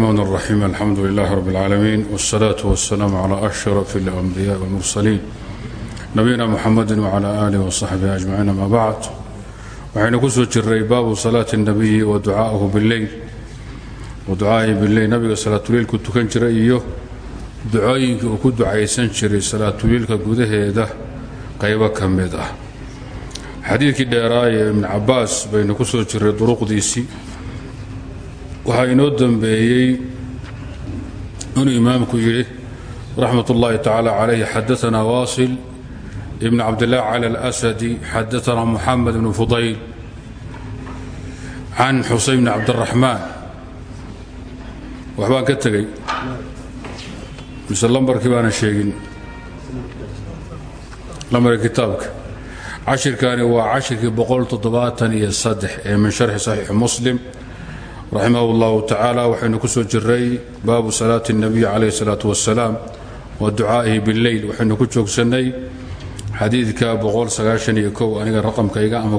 الرحمن الرحيم الحمد لله رب العالمين والصلاة والسلام على أشرف الأنبياء والمرسلين نبينا محمد وعلى آله وصحبه أجمعين ما بعد waxaynu ku soo jiray baabu salaati الnabiyi wa ducaahu bileyl wa ducaahi bileyl nabiga salaatuleilku tukan jiray iyo ducooyinkii uu ku ducaysan jiray salaatuleilka gudaheeda qaybo ka mid ah xadiidkii dheeraaye ibn cabaas baynu ku soo jiray duruqdiisii waxaa inoo dembeeyey inuu imaamku yidhi raxmat ullaahi tacaala calayh xadaanaa waasil ibn cabdillaah cala alasadi xadaanaa muxamed bnu fudayl can xuseyn bni cabdiraxmaan waxbaan ka tegey mise lambarkii baana sheegin lambarka kitaabka. Cashirkani waa cashirkii boqoltoddobaatan-iyo saddex ee min sharxi saxiixi muslim raximah اllahu tacaala waxaynu ku soo jiray baabu salaati الnabiy calayh الsalaatu wasalaam wa ducaa'ihi billeyl waxaynu ku joogsannay xadiidka aniga raqamkayga ama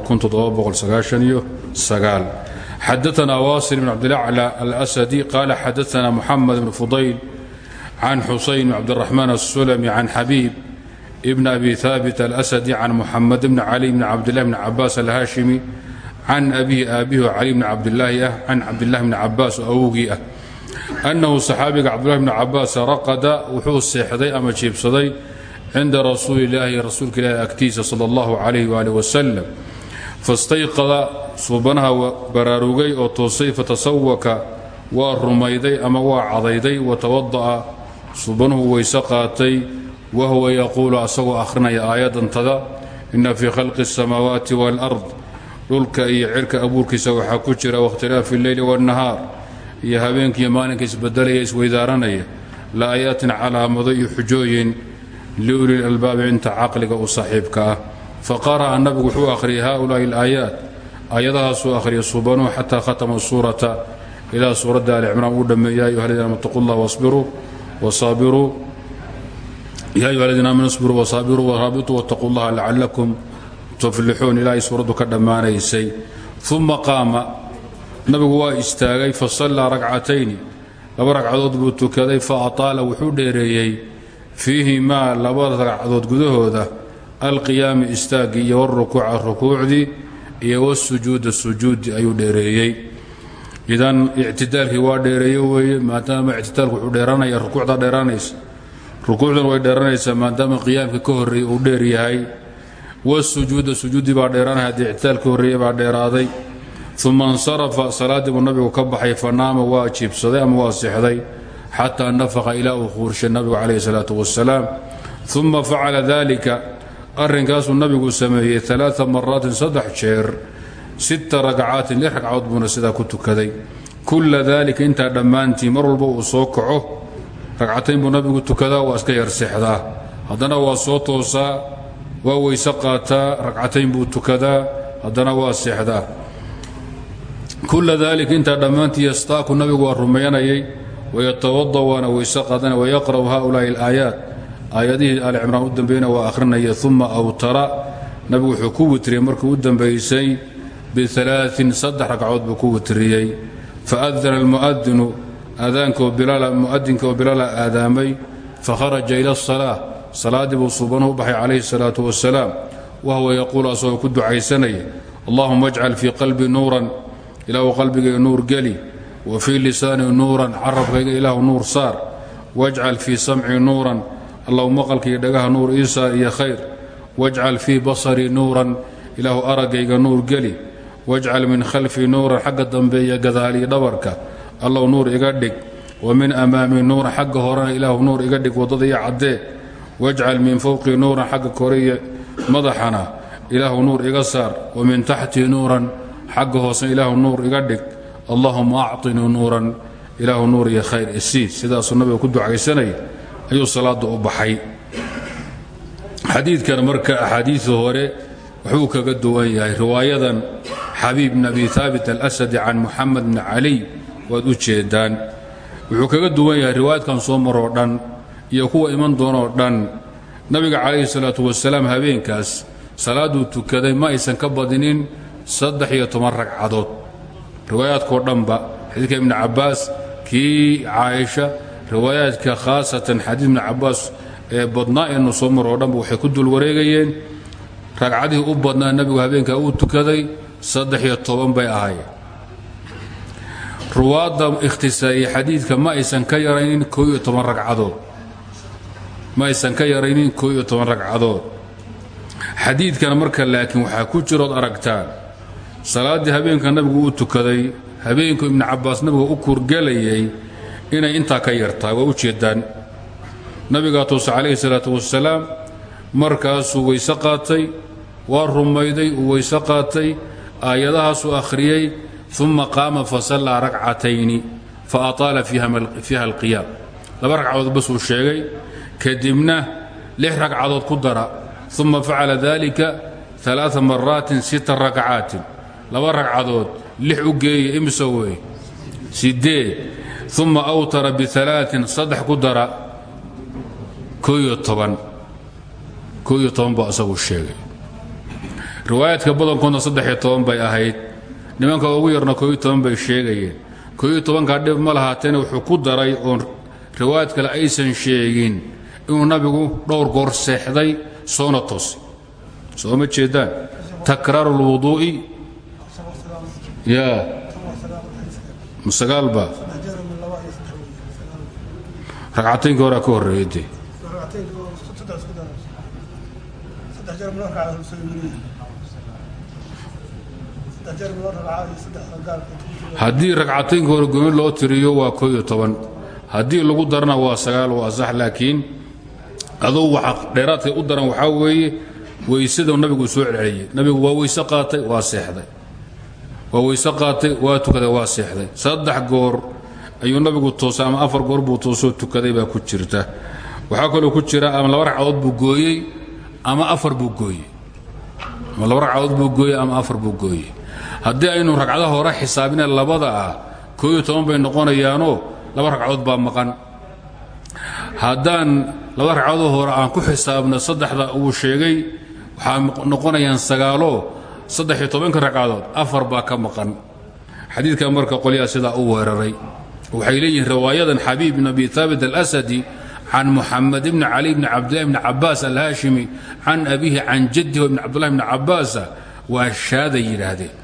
xadaana waasil bn cabdilacla alasadi qaala xadaana muxamed bn fudayl can xusayn bn cabdiraxmaan aلsulami can xabiib bn abi haabit alasadi can muxamed bn cali bn cabdilah bn cabaas alhaashimi can abihi aabihi oo cali bni cabdilaahi ah can cabdillahi bni cabaas oo awogii ah annahu saxaabiga cabdullahi bni cabaas raqada wuxuu seexday ama jiibsaday cinda rasuulilaahi rasuulka ilaahi agtiisa sala allahu calayh waalih wasalam fastayqada suubanaha baraarugay oo toosay fatasawaka waa rumayday ama waa cadayday watawada'a suubanuhu weyse qaatay wahuwa yaquulu asagoo akhrinaya aayadantada ina fii khalqi asamaawaati waalard dhulka iyo cirka abuurkiisa waxaa ku jira wakhtilaafi illeyli waannahaar iyo habeenkiiyo maalinka isbedelaya isweydaaranaya la aayaatin calaamado iyo xujooyin liulil albaabi inta caqliga u saaxiibka ah. Fa qara'a nabigu wuxuu akhriyay haulaai alaayaat aayadahaasuu akhriyay subanuhu xataa khatama suurata ilaa suuradda alicimraan uu dhammeeya ayuha aladiina amanu taqu llah wasbiruu wasaabiruu ya ayuha aladiina amanu isbiruu wasaabiruu waraabituu wattaquu llaha lacalakum tuflixuun ilaa ay suuraddu ka dhammaanaysay. Uma qaama nabigu waa istaagay fa sallaa ragcatayni laba ragcadood buu tukaday fa ataala wuxuu dheereeyey. Fiihimaa labada ragcadood gudahooda alqiyaami istaaggii iyo warukuuca rukuucdii iyo wasujuuda sujuudi ayuu dheereeyey. Idan ictidaalkii waa dheereeye weeye maadaama ictidaalku wuxuu dheeranaya rukuucda dheeranaysa rukuucdan way dheeranaysaa maadaama qiyaamka ka horreeyey uu dheer yahay wasujuuda sujuuddii baa dheeraanay haddii ictidaalka horreeye baa dheeraaday uma insarafa salaaddii buu nabigu ka baxay fanaama waa jiibsaday ama waa seexday xataa nafaqa ilaa uu quurshay nabigu calayhi salaatu wasalaam uma facala dalika arrinkaasuu nabigu sameeyey alaaa maraatin saddex jeer sita ragcaatin lix ragcadood buuna sidaa ku tukaday kulla dalika intaa dhammaantii mar uu soo kaco ragcatayn buu nabigu tukadaa waa iska yar seexdaa haddana waa soo toosaa waa weyse qaataa ragcatayn buu tukadaa haddana waa seexdaa. Kulla dalika intaa dhammaantii yastaaku nabigu waa rumaynayay wayatawada waana weyse qaadanay wayaqra'u haulaai alaayaat. Aayadihii alicimraan u dambeeyna waa akhrinaya uma awtara. Nabigu wuxuu ku witriyey markuu u dambaysay bialaain saddex ragcadood buu ku witriyey. Faadana almu'adinu mu'adinka oo bilaala aadaamay fakharaja ila asalaa salaaddii buu suubanuhu u baxay calayhi salaatu wasalaam wahuwa yaquulu asagoo ku ducaysanaya allahuma ajcal fii qalbii nuuran ilaahu qalbigayga nuur geli wa fii lisaanii nuuran carabkayga ilaahu nuur saar wajcal fii samcii nuuran allahu maqalkaiyo dhagaha nuur ii saar iyo khayr wajcal fii basarii nuuran ilaahu araggayga nuur geli wajcal min khalfii nuuran xagga dambe iyo gadaaliyo dhabarka allahu nuur iga dhig wa min amaamii nuuran xagga horena ilaahu nuur iga dhig waddada iyo caddee wajcal min fowqii nuuran xagga kore iyo madaxana ilaahu nuur iga saar wa min taxtii nuuran xagga hoosena ilaahu nuur iga dhig. Allahuma acطinii nuuran ilaahu nuur iyo khayr isii sidaasuu nabiga ku ducaysanaya ayuu salaadda u baxay. Xadiidkan marka axaadiida hore waxbuu kaga duwan yahay riwaayadan xabiib bn abi haabit alasadi can muxamed bni caliy waad u jeedaan. Wuxuu dhan iyo kuwa iman doonoo dhan. Nabiga calayhi salaatu wasalaam habeenkaas salaadduu tukaday ma aysan ka badinin saddex iyo toban ragcadood. Riwaayaadkoo dhanba xadiidka ibni cabbaas kii caaisha riwaayaadka khaasatan xadiid ibni cabaas ee badnaa eenu soo mar oo dhanba waxay ku dul wareegayeen. Ragcadihii u badnaa nebigu habeenkaa uu tukaday saddex iyo toban bay ahaayeen. Ruwaadda ikhtisaariye xadiidka ma aysan ka yaraynin koo iyo toban ragcadood ma aysan ka yaraynin koo iyo toban ragcadood. Xadiidkan marka laakiin waxaa ku jirood aragtaan. Salaaddii habeenka nabigu uu tukaday habeenku ibnu cabbaas nabiga u kurgelayay inay intaa ka yartahay waa u jeedaan nabigaa toose calayhi salaatu wasalaam markaasuu weyse qaatay waa rumayday uu weyse qaatay aayadahaasuu akhriyey uma qaama fasallaa rakcatayni fa ataala fiiha alqiyaam. Laba ragcadood basuu sheegay kadibna lix ragcadood ku dara uma facala dalika aa maraatin sita rakcaatin laba ragcadood lix u geeya imse wey? Sideed uma awtara bialaain saddex ku dara kooyo toban. Kooyo toban buu asagu sheegay. Riwaayaadka badankoodna saddexiyo toban bay ahayd. Nimanka ugu yarna kooyo toban bay sheegayeen. Kooyo tobankaa dhib ma lahaateena wuxuu ku daray oon riwaayad kale aysan sheegin inuu nabigu dhowr goor seexday soona tosi soo ma jeedaan? Takraaru lwuduu'i ya masagaalba ragcataynka horaa ka horreeyay dee. Haddii ragcataynka hore loo tiriyo waa koo iyo toban. Lagu darana waa sagaal waa sax laakiin aduu waxa dheeraadka u daran waxaa weeye weysada nabigu soo celceliyey nabigu waa weyse qaatay waa seexday. Waa weyse qaatay waa tukaday waa seexday. Saddex goor ayuu nabigu toosay ama afar goor buu toosoo tukaday baa ku jirta. Waxaa kaloo ku jira ama laba ragcadood buu gooyey ama afar buu gooyey. Ama laba ragcadood buu gooyey ama afar buu gooyey. Haddii aynu ragcadaha hore xisaabina labada ah koo iyo toban bay noqonayaanoo laba ragcadood baa maqan haddaan laba ragcadood hore aan ku xisaabno saddexda uu sheegay waxaa noqonayaan sagaalo saddex-iyo tobanka ragcadood afar baa ka maqan. Xadiidka marka qolyaha sidaa u weeraray. Waxay leeyihiin riwaayadan xabiib bn abi haabit alasadi can muxamed bni cali bni cabdillahi bni cabaas alhaashimi can abihi can jaddihi bni cabdullahi bni cabaasa waa shaaday yidhaahdeen.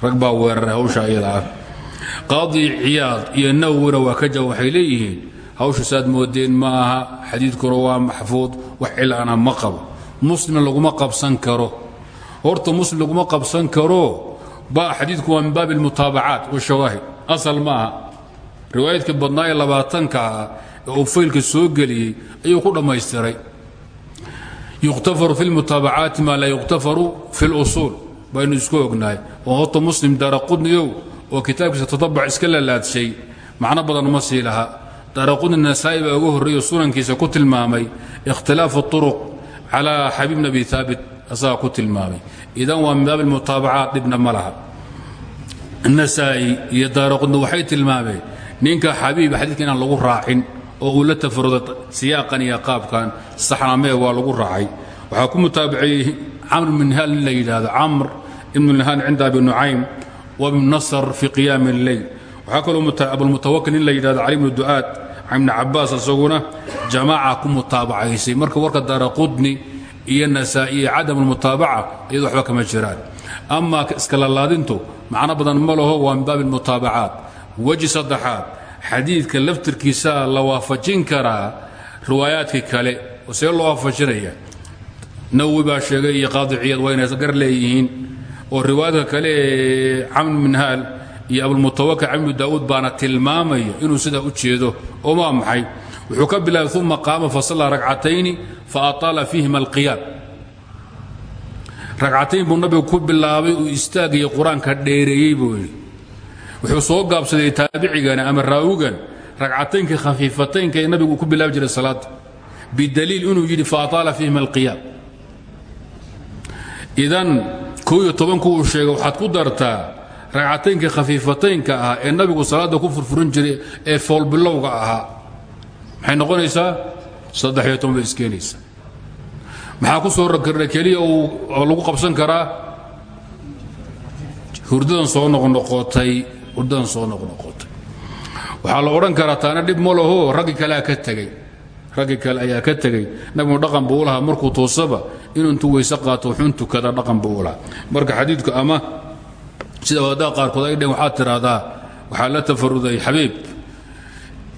Rag baa weeraray hawsha iyada ah qaadi ciyaad iyo hawsha saad moodeen ma aha xadiidkuna waa maxfuud wax cilaana ma qabo. Muslimna laguma qabsan karo. Horta muslim laguma qabsan karo xadiidku waa min baabi almutaabacaat washawaahid asal ma aha. Riwaayadka badnaa ee labaatanka ah ee soo geliyey ayuu ku dhammaystiray. Yukhtafaru fi lmutaabacaati maa laa yukhtafaru fi lusuul baynu isku ognahay. Oo horta muslim daaraqudniyow oo kitaabkiisa tatabac iska lalaadshay macno badan ma sii daaraqudni nasaa'i baa uga horreeyo sunankiisa ku tilmaamay ikhtilaafu turuq calaa xabiib bn abi haabit asagaa ku tilmaamay. Idan waa min baabi almutaabacaat dhibna ma laha. Nasaa'i iyo daaraqudni waxay tilmaameen ninka xabiib xadiidka inaan lagu raacin oo uu la tafarudo siyaaqan iyo qaabkan saxnamee waa lagu raacay. Waxaa ku mutaabaceeyey camr ibn nihaal nin la yidhaahdo camr ibnu nihaal cinda abi nucaym wa ibnu nasr fi qiyaami اlleyl waxaa kaloo abulmutawakil nin la yidhahdo cali bnu du'aad ibni cabaas isaguna jamaaca ku mutaabacaysay marka warka daaraqudni iyo nasaa'i iyo cadam almutaabaca iyado waxba kama jiraan. Ama iskalalaadintu macno badan ma laho waa min baabi almutaabacaat weji saddexaad xadiidka laftirkiisaa la waafajin karaa riwaayaadkii kale see loo waafajinaya. Nawowi baa sheegay iyo qaadi ciyaad waa inay gar leeyihiin. Oo riwaayadka kale ee camr minhaal iyo abulmutawakil camru daa'uud baana tilmaamaya inuu sidaa u jeedo oo maa maxay? Wuxuu ka bilaabay uma qaama fasallaa ragcatayni fa ataala fiihima alqiyaam. Ragcatayn buu nabigu ku bilaabay uu istaagaya qur'aanka dheereeyey buu yidhi. Wuxuu soo gaabsaday taabicigani ama raawigan ragcataynka khafiifataynka ee nabigu ku bilaabi jiray salaada bidaliil inuu yidhi fa ataala fiihima alqiyaam. Idan koo iyo tobanku uu sheegay waxaad ku dartaa ragcataynka khafiifataynka ah ee nabigu salaadda ku furfurin jiray ee foolbilowga ahaa. Maxay noqonaysaa? Saddex iyo toban bay maxaa ku soo rakarna keliya uu lagu qabsan karaa? Hurdadan soo noqnoqotay hurdadan soo noqnoqotay waxaa la odhan karaa taana dhib ma laho raggi ka tegey. Raggi kale ayaa ka tegey. Nabigu dhaqan buu u lahaa markuu toosaba inuu intuu weyse qaato wuxuun tukada dhaqan buu marka xadiidku ama sida wadadaa qaarkood ay dheen waxaad tidhaahdaa waxaa la tafaruday xabiib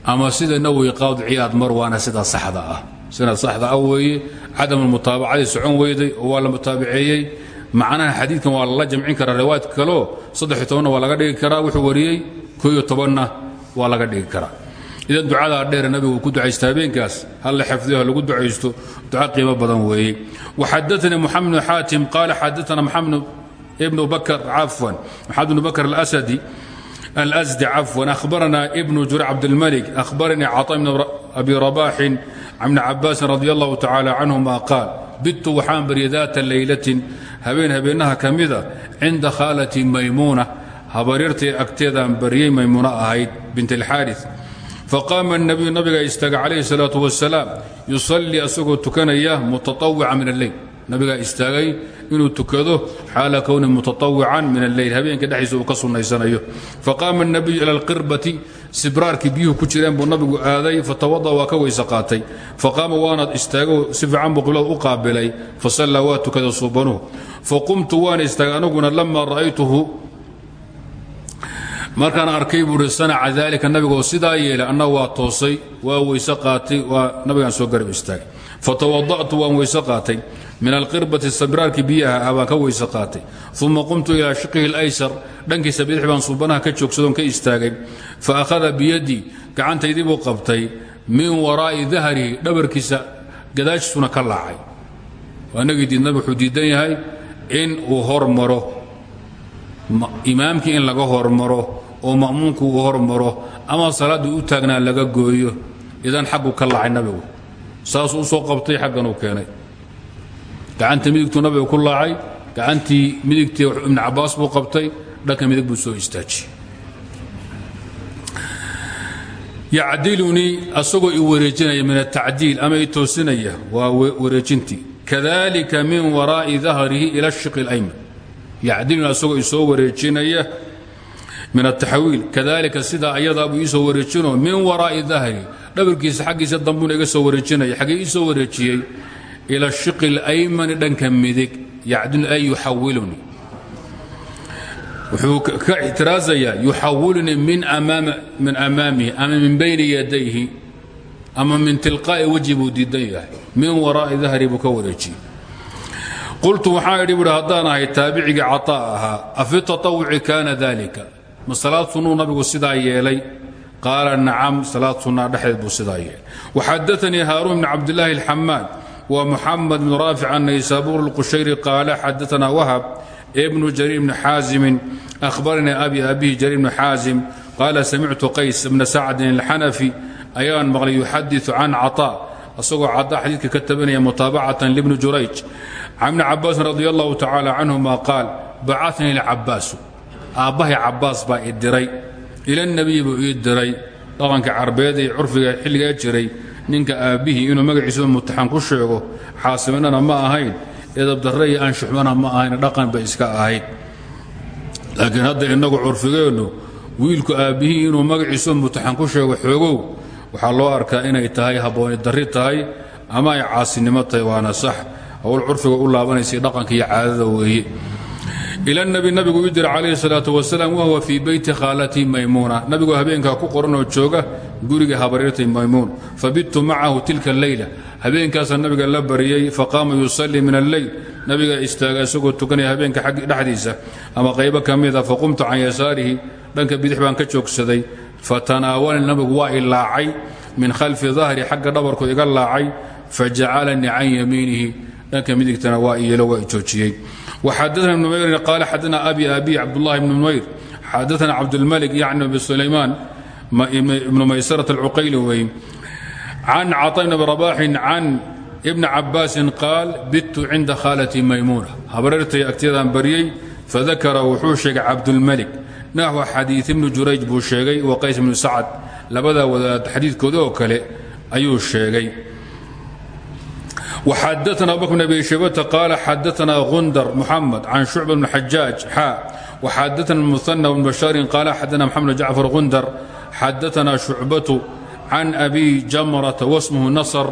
ama sida nawowi qaawd ciyaad mar waana sida saxda ah. Sida saxda ah weeye cadamulmutaabacadii socon weyday oo waa la mutaabaceeyey macnaha xadiidkan waa lala jamcin karaa riwaayadka kaleo saddex tobanna waa laga dhigi karaa wuxuu wariyey koo iyo tobanna waa laga dhigi karaa. Idan ducadaa dheer nabigu ku ducaysta habeenkaas hal la xifdiyo ha lagu ducaysto duca qiimo badan weeye. Waxadaanii moxamed bnu xaatim qaala xadaana moxamed ibnu bakr cafwan maxamed bnu bakr alasadi الأزدي عفوا أخبرنا ابن جريع عبد الملك أخبرني عطاء بن أبي رباح عن عباس رضي الله تعالى عنهما قال بت وحان بري ذات ليلة هبين هبينها كمذا عند خالتي ميمونة هبريرتي أكتيدا بريي ميمونة أهيد بنت الحارث فقام النبي النبي استقى عليه الصلاة والسلام يصلي أسقو تكنياه متطوعا من الليل nabigaa istaagay inuu tukado xaala kowni mutaطawican min alleyl habeenka dhexdiisa uu ka sunnaysanayo faqaama الnabiyu ila اlqirbati sibraarkii biyuhu ku jireen buu nabigu aaday fatawada waa ka weyse qaatay faqaama waana istaago si fiican buu qiblada u qaabilay fasallaa waa tukada suubanuhu faqumtu waana istaagay aniguna lama ra'aytuhu markaan arkay buu hi sanaca dalika nabigoo sidaa yeelay anna waa toosay waa weyse qaatay waa nabigaan soo garab istaagay fatawada'tu waan weyse qaatay min alqirbati sabraarkii biyaha ah baan ka weyse qaatay. Uma qumtu ilaa shiqihi اlaysar dhankiisa bidix baan suubanaha ka joogsadoon ka istaagay fa akhada biyadii gacantaydii buu qabtay min waraa'i dahrihi dhabarkiisa gadaashiisuna ka laacay. Anagii diidnaba wuxuu diidan yahay in uu hormaro imaamkii in laga hormaro oo ma'muumku uu hormaro ama salaaddii u taagnaa laga gooyo idan xaggu ka laacay nabigu. Saasuu gacanta midigtuu nabiga ku laacay gacantii midigtii ibnu cabaas buu qabtay dhanka midig buu soo istaajiyey. Yacdilunii asagoo i wareejinaya min atacdiil ama i toosinaya waa wareejintii. Kadalika min waraa'i dahrihi ila ashiqi اlayman yacdilunii asagoo isoo wareejinaya min ataxwiil kadalika sidaa ayadaa buu iisoo wareejinoo min waraa'i dahri dhabarkiisa xaggiisa dambuuna iga soo wareejinaya. Xaggee ii soo wareejiyey ila shiqi اlaymani dhanka midig yacdiluni ay yuxawilunii wuxuu ka ixtiraazayaa yuxawilunii min amaamihi ama min bayni yadayhi ama min tilqaa'i wajhi buu diidan yahay min waraa'i dahri buu ka wareejiyey qultu waxaan idhi buhi haddaan ahay taabicigii caطaa ahaa afi taطawuci kaana dalika ma salaad sunnuu nabigu sidaa yeelay qaala nacam salaad sunnaa dhexdeed buu sidaa yeelay waxadaanii haaruun bn cabdillaahi alxamaad wa muxamed bn raafic annaysaabuur اlqushayri qaala xadaanaa wahab ibnu jariir bni xaazimin ahbaranii abi abihi jariir bni xaazim qaala samictu qays bna sacdin alxanafi ayaan maqlay yuxadiu can caطaa asagoo caطaa xadiidka ka tabanaya mutaabacatan libni jurayj can bni cabaasin radi allahu tacaala canhuma qaal bacanii lcabaasu aabbahay cabaas baa i diray ila nebiyi buu ii diray dhaqanka carbeed ee curfiga xilligaa jiray ninka aabbihii inuu magaciisuba mutaxan ku sheego xaasiminana ma ahayn edabdarre iyo anshuxmana ma ahayn dhaqan bay iska ahayd. Laakiin hadda innagu curfigeennu wiilku aabbihii inuu magaciisuba mutaxan ku sheego xoogow waxaa loo arkaa inay tahay habbooni darri tahay ama ay caasinimo tahay waana sax. Hawl curfiga u laabanaysay dhaqanka iyo caadada weeye ila nabi nabigu u dira calayhi salaatu wasalaam wahuwa fii beyti khaalatii maymuuna nabigu habeenkaa ku qoranoo jooga guriga habaryartay maymuun fabidtu macahu tilka leyla habeenkaasaa nabiga la baryey faqaama yusallii min alleyl nabiga istaaga isagoo tukanaya habeenka dhexdiisa ama qaybo ka faqumtu can yasaarihi dhanka bidix baan ka joogsaday fatanaawalani nabigu waa i min khalfi dahri xagga dhabarku iga laacay fajacalanii can yamiinihi dhanka midigtana waa iyelo waa i وxadثna بن نmayr qال xadثna أbي أbي cabdاللahi بن نmayr xadثna cabdالmلك yعni بن سlayman بن maysرة الcuqayli wey can caطا بن أبي رباح can بن cabاasi qaal bidtu cinda khاalتي maymuna habareertay agtiyadaan baryey fadakra wuxuu sheegay cabdالmلك naxو xadiiث بن jurayج buu sheegay wa qays بن sacد labadaa wadaad xadiidkooda oo kale ayuu sheegay وxadثna abubكر بن أbي شhبة قال xadثna غندر محمد عن شعبة بن حجاج xا وxadثna المثنى بن بشhاaر قال xadثna محمد بن جعفر غندر xadaanaa shucbatu can abi jamrata wasmuhu nasr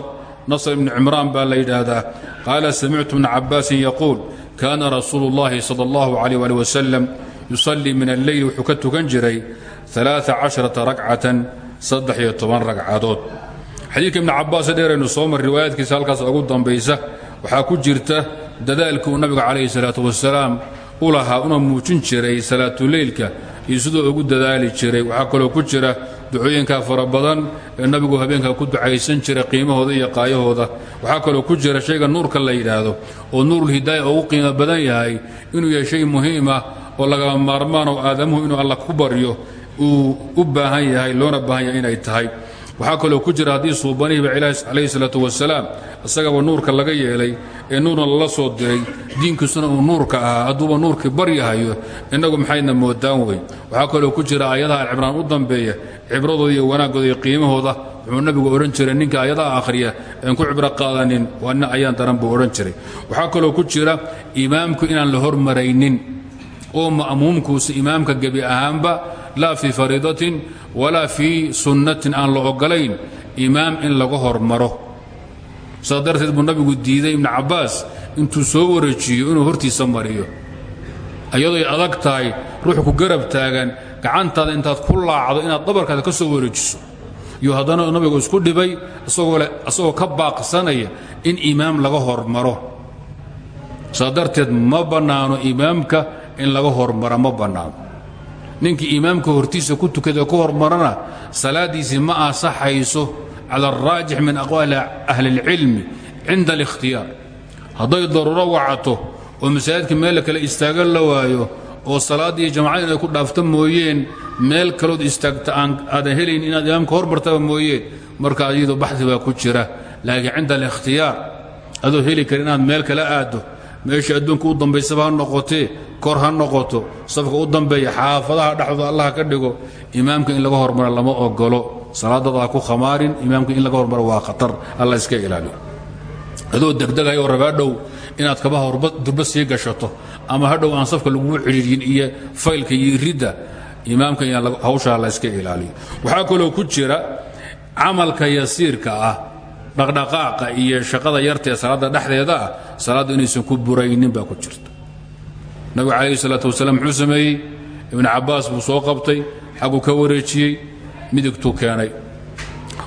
nasr ibni cimraan baa la yidhaahdaa qaala samictu bna cabaasin yaquul kaana rasuulu اllahi salى اllahu alيh ali wasalam yusallii min alleyl wuxuu ka tukan jiray ragcatan saddex-iyo toban ragcadood xadiidka ibni cabaas dheeraynu soo mar riwaayaadkiisa halkaas ugu dambaysa waxaa ku jirta dadaalka uu nabiga calayhi salaatu wasalaam u lahaa una muujin jiray salaatuleylka iyo siduu ugu dadaali jiray. Waxaa kaloo ku jira ducooyinka fara badan ee nabigu habeenka ku ducaysan jiray qiimahooda iyo qaayahooda. Waxaa kaloo ku jira shayga nuurka la yidhaahdo oo nuurulhidaaya ugu qiimo badan yahay inuu yahay shay muhiima oo lagama maarmaan oo aadamuhu inuu alla ku baryo. Uu u baahan yahay loona baahan yahay inay tahay waxaa kaloo ku jira haddii suubanihiiba calayhi salaatu wasalaam isagaba nuurka laga yeelay ee nuurna lala soo diray diinkiisuna uu nuurka ahaa hadduuba nuurkii baryahayo innagu maxayna moodaan wey waxaa kaloo ku jira aayadaha alcibraan u dambeeya cibradooda iyo wanaaggooda iyo qiimahooda. Wuxuu nabigu odhan jiray ninka aayadaha akhriya een ku cibro qaadanin waa ayaan daran buu odhan jiray. Waxaa kaloo ku jira imaamku inaan la hormaraynin. Oo ma'muumkuusa imaamka gebi ahaanba laa fii fariidatin walaa fii sunnatin aan la ogolayn imaam in laga hormaro. Saa darteed buu nabigu diiday ibnu cabbaas intuu soo wareejiyo inuu hortiisa mariyo. Iyadooy adag tahay ruux ku garab taagan gacantaada intaad ku laacdo inaad dhabarkaada ka soo wareejiso. Iyo haddana nabigu isku dhibay isagoo ka baaqsanaya in imaam laga hormaro. Saa darteed ma bannaano imaamka in laga hormara ma bannaano ninkii imaamka hortiisa ku tukada ku hormarana salaaddiisii ma ansaxayso cala alraajix min aqwaali ahli اlcilmi cinda alikhtiyaar. Hadday daruuro wacato oo masaajidka meel kale istaagan la waayo oo salaaddii jamacada inay ku dhaafto mooyeen meel kalood istaagta aadan helayn inaad imaamka hormartaba mooyeen marka iyadoo baxdi baa ku jira. Laakiin cinda alikhtiyaar adoo heli kara inaad meel kala aaddo meesha adduunka u dambaysaba ha noqotee kor ha noqoto safka u dambeeya xaafadaha dhexdooda allah ka dhigo imaamka in laga hormaro lama ogolo salaadada ha ku khamaarin imaamka in laga hormaro waa khatar. Alla iska ilaaliyo. Adoo degdegaya oo rabaa dhow inaad kabaha durba sii gashato. Ama hadhow aan safka laguu cidhiidhin iyo faylka iyo ridda imaamka hawshaa la iska ilaaliyo. Waxaa kaloo ku jira camalka yasiirka ah dhaqdhaqaaqa iyo shaqada yartaee salaadda dhexdeeda ah salaaddu inaysan ku buraynin baa ku jirta. Nabigu calayhi salaatu wasalaam muxuu sameeyey? Ibnu cabbaas buu soo qabtay xagguu ka wareejiyey midigtuu keenay.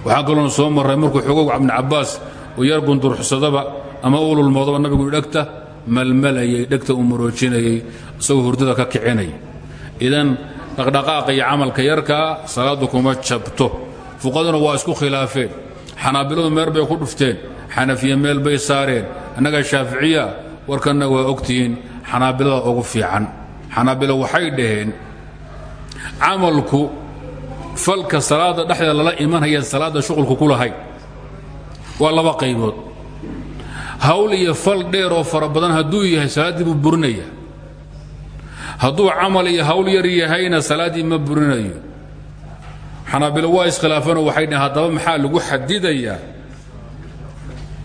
Waxaa kaloona soo marray markuu xogow ibnu cabbaas uu yar gundurxsadaba ama ululmoodaba nabigu dhegta malmalayay dhegta uu maroojinayay isagoo ka kicinay. Idan dhaqdhaqaaqa iyo camalka yarkaa salaaddu kuma jabto. Fuqaduna waa isku khilaafeen xanaabiladu meel bay ku dhufteen xanafiye meel bay saareen annaga shaaficiya warkanna waa ogtihiin xanaabilada ugu fiican. Xanaabilo waxay dhaheen camalku falka salaadda dhexdeeda lala imanaya salaadda shuqulku ku lahayn waa laba qaybood. Hawl iyo fal dheer oo fara badan hadduu yahay salaaddii buu burinaya. Hadduu camal iyo hawl yar yahayna salaaddii ma burinayo xanaabilo waa iskhilaafanoo waxay dhaheen haddaba maxaa lagu xadidayaa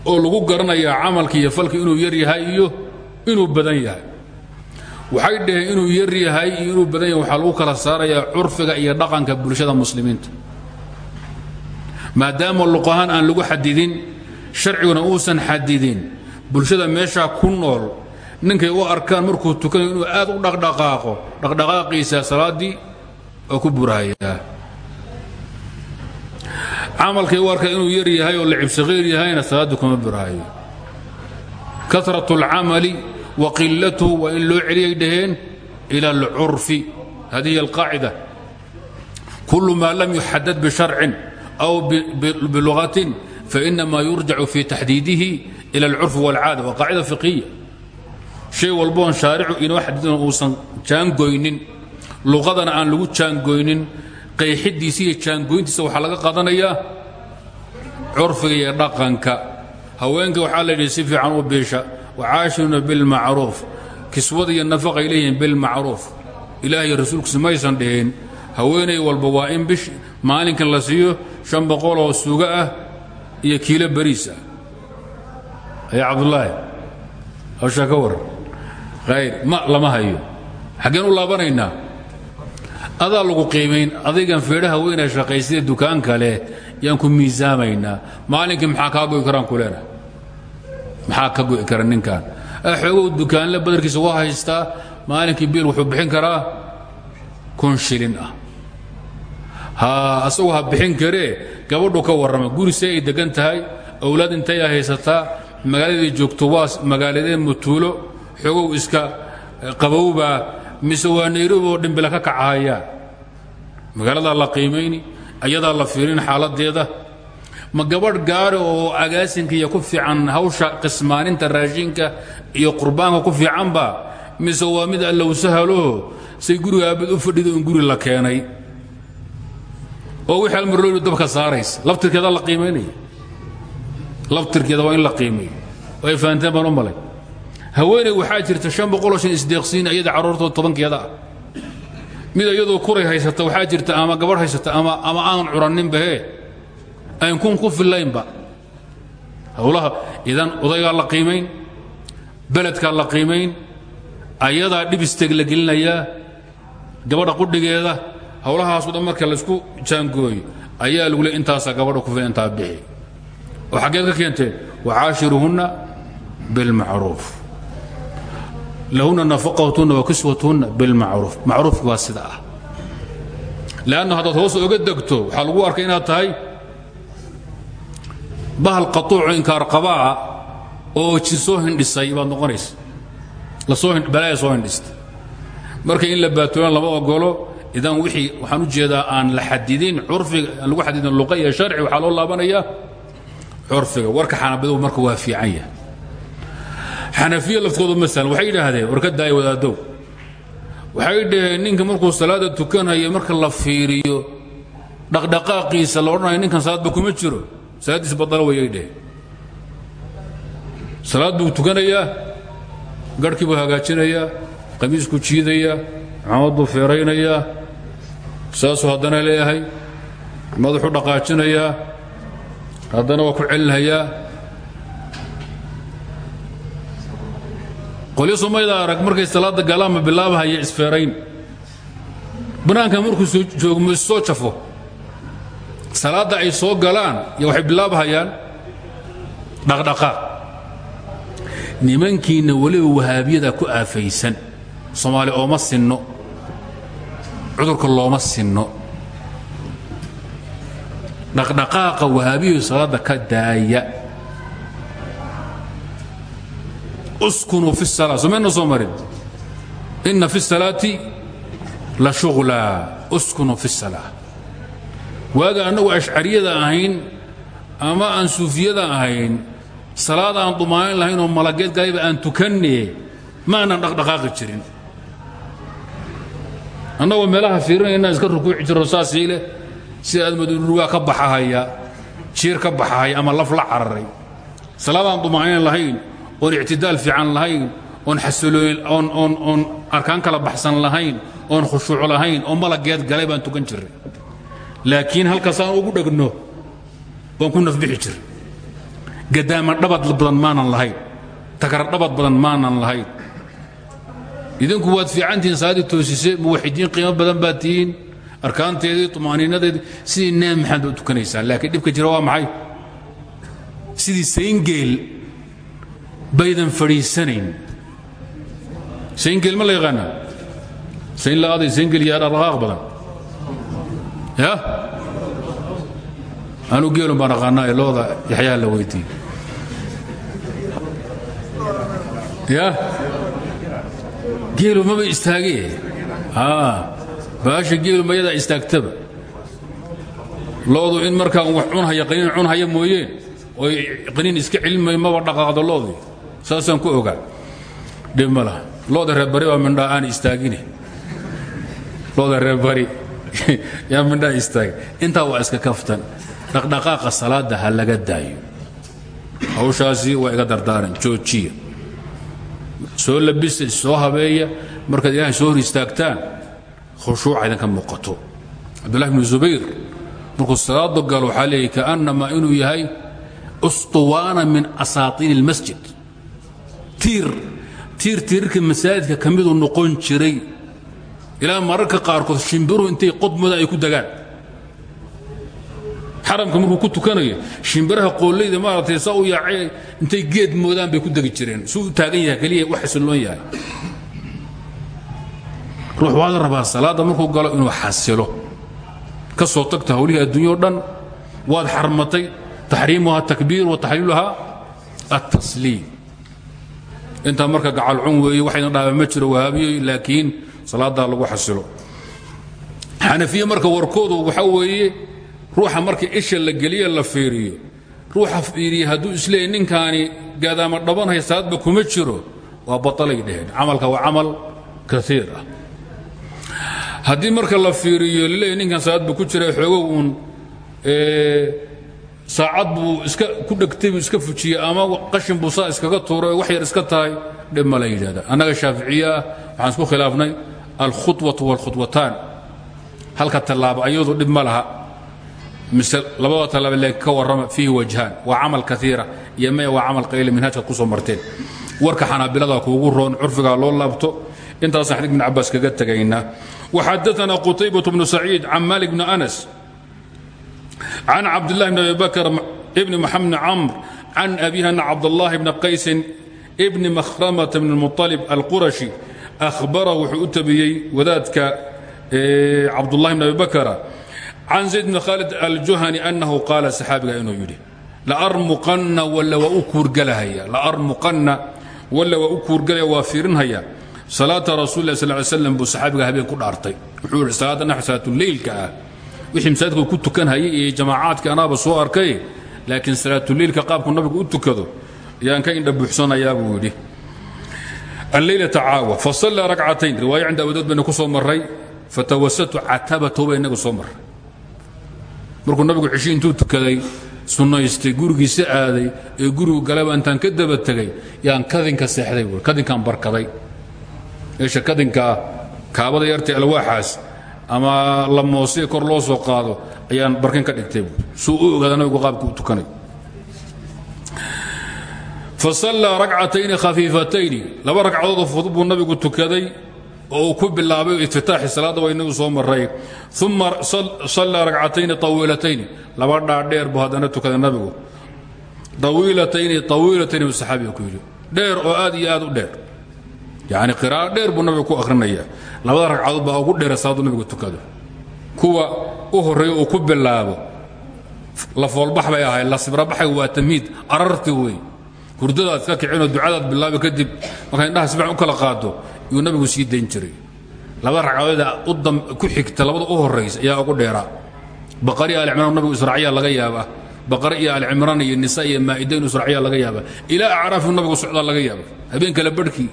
oo lagu garanayaa camalka iyo falka inuu yar yahay iyo inuu badan yahay? Waxay dhaheen inuu yar yahay iyo inuu badan yahay waxaa lagu kala saarayaa curfiga iyo dhaqanka bulshada muslimiinta. Maadaama luqahaan aan lagu xadidin sharciguna uusan xadidin bulshada meeshaa ku nool ninkay u arkaan markuu tukanayo inuu aad u dhaqdhaqaaqo dhaqdhaqaaqiisa salaaddii oo ku burahayaa camalkii u arka inuu yar yahay oo lacibsaqiir yahayna salaaddu kuma buraayo. Karatu اlcamali wa qilatuhu waa in loo celiyay dhaheen ila alcurfi. Hadihi alqaacida. Kulu maa lam yuxadad bisharcin aw bilugatin fainama yurjacu fi taxdiidihi ila alcurfi wاlcaada waa qaacida fiqiya shay walboon shaaricu inoo xadiidna uusan jaangoynin luqadana aan lagu jaangoynin qayxidiisa iyo jaangoyntiisa waxaa laga qaadanayaa curfiga iyo dhaqanka. Haweenka waxaa la yidhi si fiican u biisha wacaashiruuna bilmacruuf kiswada iyo nafaqay leeyihiin bilmacruuf ilaah iyo rasuulkiisa maysan dhihin. Haweenay walba waa in bish maalinkan la siiyo shan boqol oo suga ah iyo kiilo bariis ah. Aya cabdulaahi hawshaa ka waran. Khayr ma lama hayo. Xaggeen u laabanaynaa adaa lagu qiimayn adigan feedhaha weynee shaqaystada dukaan kale yaan ku miisaamaynaa. Maalinkii maxaa kaa go'i karaan ku leenahay maxaa ka go'i kara ninkan xoogow dukaanle badarkiisa waa haystaa maalinkii biil wuxuu bixin karaa kun shilin ah. Ha asagoo ha bixin karee gabadhu ka warrama. Guri ay degan tahay owlaad intay a haysataa joogto waa magaaladee mutuulo xoogow iska qabowbaa mise waa nairobi oo dhimbila ka kacahayaan magaaladaa la qiimayni ayadaa la fiirin xaaladeeda. Ma gabadh gaari oo agaasinkiiya ku fiican hawsha qismaaninta raashinka iyo qurbaanka ku fiicanba mise waa mid allow sahalo? Say guriga aabad u fadhida in guri la keenay. Oo wixii almarloodu dabka saaraysa. Laftirkeeda la qiimaynaya laftirkeeda waa in la qiimeeyo oo ay baan u malay haweeney waxaa jirta shan boqoloo shan isdeeqsiin iyada ah. Mid iyadoo kuray haysata waxaa jirta ama gabadh haysata ama ama aan curanninbahe ayn kun ku fillaynba. Howlaha idan odaygaa la qiimayn beledkaa la qiimayn ayadaa dhibisteg la gelinayaa gabadha qudhigeeda howlahaaso dhan marka laysku jaangooyo ayaa lagu le intaasaa gabadha ku filan intaa bixi. Oo xaggeed ka keenteen wacaashiruhunna bilmacruuf lahuna nafaqatuhunna wa kiswatuhunna bilmacruuf. Macruufki waa sida ah. Leanna haddaad hoos oga degto waxaa lagu arkay inaad tahay bahal qatuuco inkaar qabaa oo ji soo hindhisay baad noqonaysa. Lasoo balaaya soo hindhistay. Marka in la baatoolaan lama ogolo idan wixii waxaan u jeedaa aan la xadidin curfiga aan lagu xadidin luqa iyo sharci waxaa loo laabanayaa curfiga. Warka xanabadu marka waa fiican yahay xanafiya laftooda masalan waxay yidhaahdeen war ka daaya wadaadow waxay dhaheen ninka markuu salaada tukanayo marka la fiiriyo dhaqdhaqaaqiisa la odhanayo ninkan salaadba kuma jiro. Salaaddiis badala wayay dhaheen salaad buu tukanayaa garhkii buu hagaajinayaa qamiisku jiidayaa maxamad buu feeraynayaa saasuu haddana leeyahay madaxuu dhaqaajinayaa haddana waa ku celinhayaa qolyo somayda arag markay salaadda galaanma bilaabahaya isfeerayn. Bannaanka markuu soo joogmo issoo jafo. Salaadda ay soo galaan iyo waxay bilaabahayaan dhaqdhaqaaq. Nimankiinna weliba wahaabiyada ku aafaysan. Soomaali ooma sinno. Cudurka looma sinno. Dhaqdhaqaaqa wahaabiyu salaadda ka daaya uskunuu fi salaa somayna soo marin inna fi salaati la shuغla uskunuu fi salaa waaga annagu ashcariyada ahayn ama aan suufiyada ahayn salaad aan dumaanin lahayn oo malageed galayba aan tukanne ma aanan dhaqdhaqaaqi jirin. Annagoo meelaha fiirinayna iska rukuuci jirno saasii leh sida aadmadudurwaa ka baxahaya jiir ka baxahaya ama laf la cararay. Salaadaan dumaanin oon ictidaal fiican lahayn oon xasilooyn oon oon oon arkaan kala baxsan lahayn oon khushuuc lahayn oo malageed galay baan tukan jirray. Laakiin halkaasaan ugu dhegno baan ku nafbixi jiray gadaama dhabad badan maanan lahayn takar dhabad badan maanan lahayn. Idinku waad fiicantihiin salaaddii toosise muwaxidiin qiimo badan baad tihiin arkaanteedii tumaaniinadeedii sidii maxamed baad tukanaysaan laakiin dhibka jira waa maxay? Sidii sayngeel baydan fadhiisanayn sayngeel ma la yaqaanaa sayn la'aaday sayngeel yaa dhaqdhaqaaq badan ya anu geelun baan aqaanaa ee looda yaxyaa la weydiiye ya geelu maba istaagee baasha geelu mayadaa istaagtaba loodu in markaa wax cunhaya qaniin cunhaya mooyeen oy qaniin iska celinmay maba dhaqaaqdo loodii saasaan ku ogaa. Dhib looda reerbari baa mindhaa aan istaagine. Looda reerbari yaa mindhaa istaagin. Intaa waa iska kaftan. Dhaqdhaqaaqa salaadda ha laga daayo. Hawshaasi waa iga dardaaran joojiya. Soo labisa soo habeeya. Markaad ilaahay soo hor istaagtaan khushuuca idinka muuqato. Cabdullahi bnu zubayr markuu salaada galo waxaa leeyay kaannamaa inuu yahay ustuwaana min asaatiini اlmasjid tiir. Tiir tiirarka masaajidka ka miduu noqon jiray. Ilaa mararka qaarkood shimbiruhu intay qodmooda ay ku degaan xaramka markuu ku tukanayo shimbiraha qoollayda maaragtay saa u yaacay intay geed moodaan bay ku degi jireen. Suu taagan yahay keliya u xasilloon yahay. Ruux waa la rabaa markuu galo inuu xasilo. Ka soo tagta hawlihii adduunya o dhan waad xarmatay. Taxriimuha takbiir wa taxliiluha altasliim intaa marka gacalcun weeye waxayna dhaaba ma jiro wahaabiyo laakiin salaaddaa lagu xasilo. Xanafiye marka warkoodu waxa weeye ruuxa marka isha la geliye la fiiriyo. Ruuxa fiiriye hadduu isleeyay ninkaani gaadaama dhabanhay salaadba kuma jiro. Waa batalay dheheen. Camalka waa camal kaiir ah. Haddii marka la fiiriyo laleeyahy ninkan salaadba ku jira xoogow uun saacad buu iska ku dhegtay iska fujiyey ama qashin buu saa iskaga tuuray wax yar iska tahay dhib ma la yidhahda ah waxaan isku khilaafnay alkhudwatu waalkhudwataan halka tallaabo ayadu dhib ma laha. Mise labada tallaabo leen ka warrama fiihi wajhaan waa camal kaiira iyo maya waa camal qayli minhaajkaad ku soo marteen. Warka xanaabilada kuugu roon curfigaa loo laabto. Intaasaan xadiid ibn cabbaas kaga tegaynaa waxadaana qutaybatu bnu saciid can malik bni anas can cabdillahi bn abi bakr bni maxamed bni camr can abihi ana cabdallahi bna qaysin bni makhramata bn muطalib alqurashi ahbara wuxuu u tabiyey wadaadka cabdullahi bn abi bakra can zayd bn khaalid aljuhani annahu qaala saxaabiga inuu yidhi laarmuqanna walla waa u kuurgalahaya laarmuqanna walla waa u kuurgalaya waa fiirinhaya salaata rasul lah sal ly slam buu saxaabiga habeen ku dhaartay wuxuu yidhi salaadda nax salaatuleylka ah wixii masaajidku ku tukanhayay iyo jamaacaadka anaaba soo arkay laakiin salaatuleylka qaabku nabigu u tukado yaan ka indha buu yidhi. Alleylata caawa fasallaa ragcatayn riwaaya cinda abudood bayna ku soo marray fatawasatu catabatow ba inagu soo marray. Markuu nabigu cishi intuu tukaday sunnaystay gurigiisa aaday ee gurigu galaba intaan ka daba tegay yaan kadinka seexday buui barkaday. Meesha kadinkaa kaabada yartay alwaaxaas ama la moosiya kor loo soo qaado ayaan barkin ka dhigtay suu u ogaada nabigu qaabka u tukanay. Fasallaa ragcatayni khafiifatayni. Laba ragcadoodoo fudud buu nabigu tukaday oo uu ku bilaabay iftitaaxi salaadda waa inagu soo maray uma sallaa ragcatayni tawiilatayni laba dhaadheer buu haddana tukaday nabigu. Tawiilatayni buu saxaabiga ku yidhi. Dheer oo aad iyo aad u dheer yacni qiraa'o dheer buu nabigu ku akhrinayaa. Labada ragcadood baa ugu dheera nabigu tukado. Kuwa u horreeya uu ku bilaabo la foolbax bay ahayd la sibrabaxay waa tamiid ararti wey hurdadaad iska kicinoo ducadaad bilaaba kadib markaa indhaha si fiican u kala qaado yuu nabigu sii dayn jiray. Labada ragcadood ku xigta labada u horaysa ayaa ugu dheeraa. Baqari alicimraan nabigu israaciyaa laga yaabaa. Baqare iyo alicimraan iyo nisa iyo maa'ida inu israaciyaa laga yaabaa. Ilaa acraafu nabigu socdaa laga yaaba habeen kale barhkii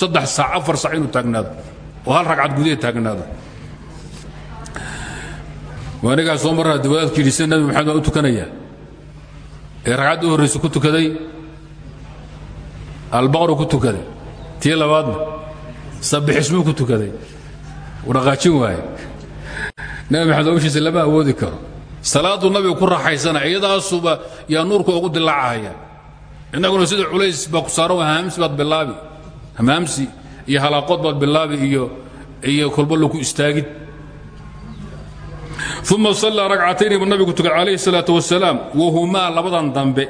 saddex saac afar saac inuu taagnaado oo hal ragcad gudaheed taagnaado. Anigaa soo marraa dawaadku yidhi sida nabi maxamed baan u tukanayaa ee ragcaddii u horraysa ku tukaday albaqru ku tukaday tii labaadna sabixismuu ku tukaday. Dhaqaajin waaye. Nabi maxamed hawshiisa lama awoodi karo. Salaaduu nabiga ku raaxaysana iyadaasuba yaa nuurka ugu dilaacahaya innaguna sida culays baa ku saaran hamaamsi baad bilaabi hamaamsi iyo halaaqood baad bilaabi iyo iyo kolba laku istaagid. Uma sallaa ragcatayni buu nabigu tukay calayhi salaatu wasalaam wahumaa labadan dambe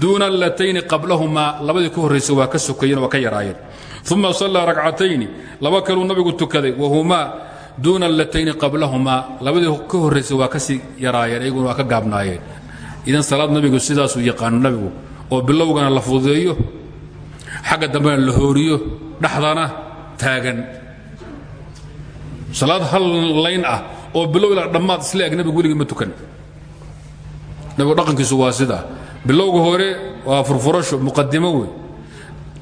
duuna allatayni qablahumaa labadii ka horraysay waa ka sokayeen waa ka yaraayeen. Uma sallaa ragcatayni laba kaluu nabigu tukaday wahumaa duuna allatayni qablahumaa labadii ka horraysay waa ka sii yaraayeen iyaguna waa ka gaabnaayeen. Idan salaad nabigu sidaasuu yaqaano nabigu oo bilowgana la fududeeyo xagga dambena la hooriyo dhexdana taagan. Salaad hal layn ah oo bilow ilaa dhammaad isla eg nabigu weligii ma tukan. Nabigu dhaqankiisu waa sidaa bilowga hore waa furfurasho muqadimo wey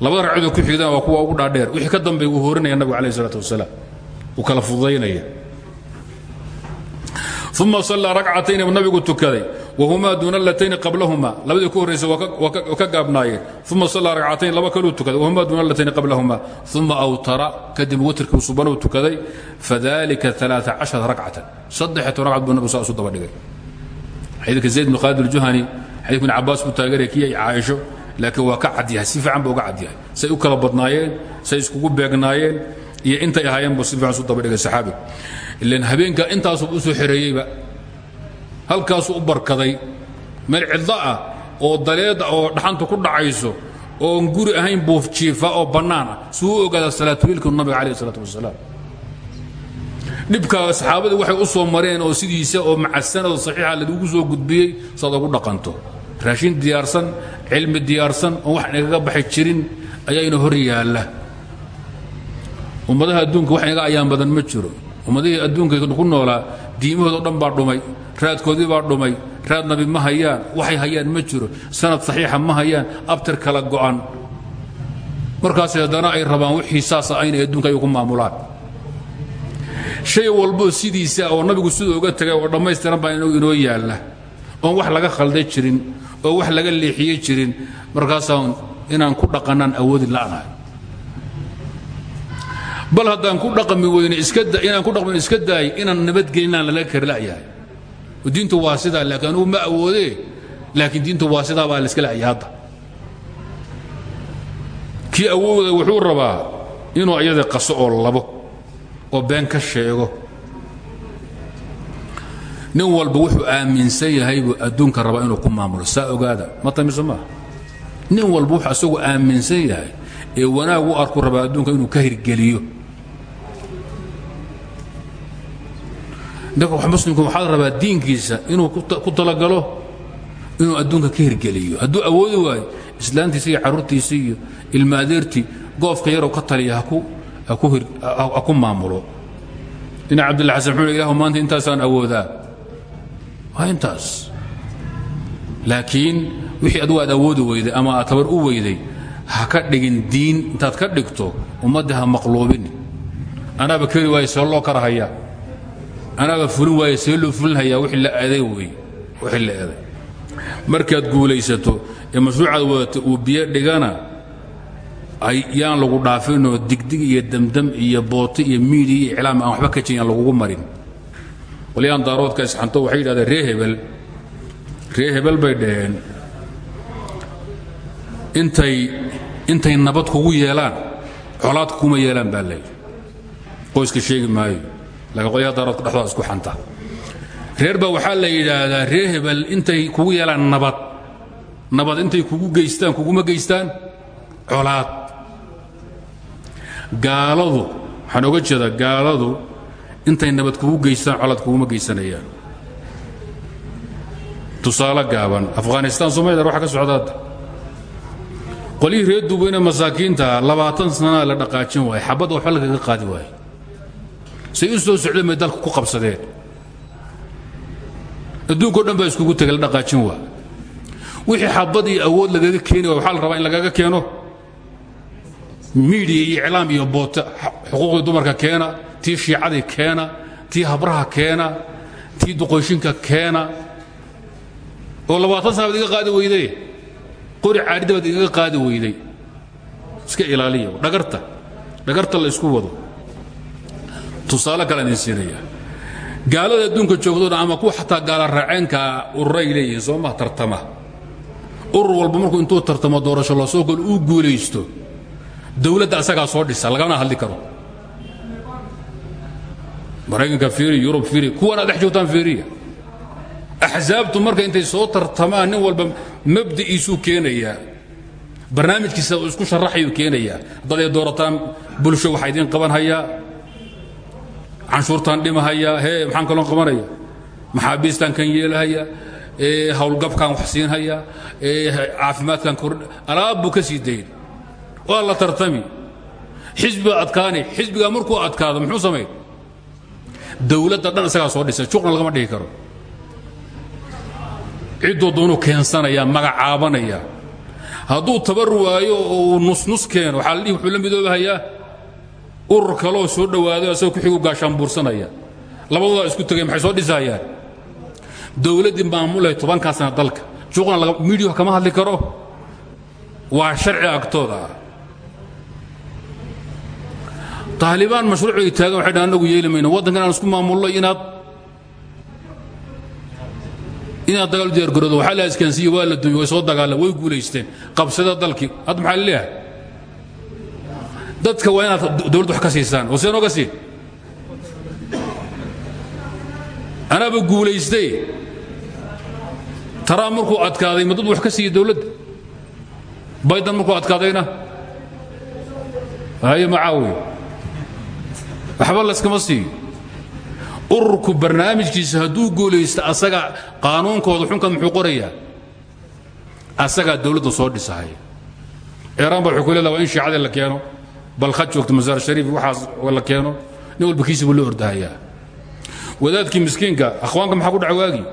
labada ragcadood ku xigdana waa kuwa ugu dhaadheer. Wixii ka dambeey wuu hoorinaya nabigu alayh isalaatu wasalaam. Wuu kala fududaynaya. Uma sallaa ragcatayni buu nabigu tukaday wahumaa duuna latayni qablahuma labadii ku horraysa waa ka gaabnaayeen uma sallaa ragcatayn laba kaluu tukaday wahumaa duuna latayni qablahuma uma awtara kadib witrkii subanuu tukaday fadalika aaaa cashara ragcatan saddexeeto ragcad buu nabigu saa isu daba dhigay xadiidka zayd bn khaalid aljuhani xadiidka ibn cabaas buu taageeraya kii ay caaisho laakiin waa ka cadyahay si fiican ba uga say u badnaayeen say iskugu beegnaayeen iyo intay ahaayeen buu si fiican su daba dhigay saxaabiga ilan habeenka intaasuu u soo xereeyeyba halkaasuu u barkaday. Meel cidlo ah oo daleeda oo dhaxantu ku dhacayso oon guri ahayn buu jiifa oo bannaan ah. Suu u ogaada salaatuliilku nabiga calayh isalaatu wasalaam. Dhibkaa saxaabadii waxay u soo mareen oo sidiisa oo macasanoo saxiixa lagugu soo gudbiyey saad ugu dhaqanto. Raashin diyaarsan cilmi diyaarsan oon wax inagaga baxi jirin ayaa ina hor ummadaha adduunka wax inaga ayaan badan ma jiro. Ummadihii adduunka ku noolaa diimahoodo dhan baa dhumay raadkoodii baa dhumay raad nabi ma hayaan waxay hayaan ma jiro sanad saxiixa ma hayaan abtir kala go'an. Markaas haddana ay rabaan wixii saasa aynay adduunka ay ku maamulaan. Shay walboo sidiisa oo nabigu siduu uga tagay oo dhammaystiran baa inoo yaalla oon wax laga khalday jirin oo wax laga leexiye jirin markaasaan inaan ku dhaqannaan awoodi la'nahay. Bal haddaan ku dhaqmi weyne inaan ku dhaqmin iska daay inaan nabadgelinaan lala kari la'yahay diintu waa sidaa laakiin anugu ma awoodee laakiin diintu waa sidaa baa la iska la'yahay hadda kii awooda wuxuu rabaa inuu ayada qaso oo labo oo been ka sheego. Nin walba wuxuu aaminsan yahay buu adduunka rabaa inuu ku maamulo. Saa ogaada ma tamiso maaha nin walba wuxuu asagu aaminsan yahay ee wanaag u arku rabaa adduunka inuu ka hirgeliyo ninka muslimku waxaa rabaa diinkiisa inuu ku talagalo inuu adduunka ka hirgeliyo. Hadduu awoodi waayo islaantiisa iyo carruurtiisa iyo ilma adeertii goofka yaroo ka taliya ha ku maamulo. Dhinac cabdilla xasan wuxuu ilahu maanta intaasaan awoodaa. Waa intaas. Laakiin wixii adugu aad awoodi weyday ama aad tabar u weyday ha ka dhigin diin intaad ka dhigto ummadda ha maqluubin anaaba keri waaye see loo kara anaaba fulin waaye see loo fulin hayaa wixii la eeday wey. Wixii la eeday markaad guulaysato ee mashruucaad wadata uu biyo dhigana yaan lagu dhaafinoo digdig iyo damdam iyo booti iyo miidiya iyo iclaam aan waxba ka jirin aan lagugu marin. Walyaan daaroodka isxanto waxay yidhahdeen ree hebel ree hebel bay dhaheen. Intay intay nabad kugu yeelaan colaad kuma yeelaan baa layidhi qoyska sheegi maayo laakiin qolyaha daaroodka dhexdooda isku xanta. Reer baa waxaa la yidhaahdaa ree hebel intay kugu yeelaan nabad. Nabad intay kugu geystaan kuguma geystaan? Colaad. Gaaladu waxaan oga jeedaa gaaladu intay nabad kugu geystaan colaad kuguma geysanayaan. Tusaale gaaban afghanistaan somalia waxa ka socda hadda. Qolyihii reer dubayne masaakiinta labaatan sanaa la dhaqaajin waaye xabadda waxba lagaga qaadi waaye say u soo socdeen bay dalka ku qabsadeen adduunko dhan baa iskugu tegay la dhaqaajin waa. Wixii xabad iyo awood lagaga keeni waxaa la rabaa in lagaga keeno? Miidiya iyo iclaam iyo boota xuquuqdii dumarka keena tii shiicadii keena tii habraha keena tii duqoyshinka keena. Oo labaatan sana baad iga qaadi weyday qori caadhida baad igaga qaadi weyday. Iska ilaaliya dhagarta dhagarta la isku wado tusaale kale idin siinaya. Gaalada adduunka joogtona ama kuwa xataa gaala raaceenka ururay leeyihiin soo maha tartama. Urur walba markuu intuu tartamo doorasho la soo gol uu guulaysto dowladda asagaa soo dhisa lagana hadli karo. Maraykanka fiiri yurub fiiri kuwana dhex joogtaan fiiriya axsaabtu marka intay soo tartamaan nin walba mabda'iisuu keenayaa barnaamijkiisa isku sharaxayuu keenayaa haddaad ay bulsho waxaa idiin qaban hayaa canshuurtaan dhimahayaa hee maxaan kaloo qabanaya maxaabiistaan kan yeelahaya hawlgabkaan wax siinhayaa caafimaadkaan kordh alaab buu ka sii dayn. Waa la tartami. Xisbiga adkaani xisbigaa markuu adkaado muxuu samay dowladda dhan isagaa soo dhisay juqna lagama dhihi karo. Ciddoo doonuu keensanaya magacaabanaya. Hadduu tabar waayo oo uu nusnus keeno waxaa la dhihi wuxuu la midoobahayaa urur kaleoo soo dhowaado asagoo ku xigu gaashaan buursanaya labadoodaa isku tegay maxay soo dhisayaan dowladdii maamulay tobankaa sana dalka. Juqna miidiyo kama hadli karo? Waa sharci agtooda ah. Taalibaan mashruucay taagan waxay dhahan anagu yeeli mayno. Waddankan aan isku maamulno inaad inaad dagaal diyaargaroodo. Waxaa la iskansiiye waa la dumiyey way soo dagaalan way guulaysteen. Qabsada dalkii. Hadda maxaa leeyahay dadka waa inaad dowladda wax ka siisaan oo see nooga sii. Anaaba guulaystay. Taraa markuu adkaaday ma dad wax ka siiya dowladda baydan markuu adkaadayna? Haye macaawiya waxba layskama siiyo ururku barnaamijkiisa hadduu guulaysto asaga qaanuunkooda xunkan muxuu qorayaa? Asagaa dowladda soo dhisahaya eeraan ba wuxuu ku leedaha waa in shiicadii la keeno bal khad joogto masaar shariif waxaas la keeno. Nin walba kiisa buu la ordahayaa wadaadkii miskiinka akhwaanka maxaa ku dhaca waagii?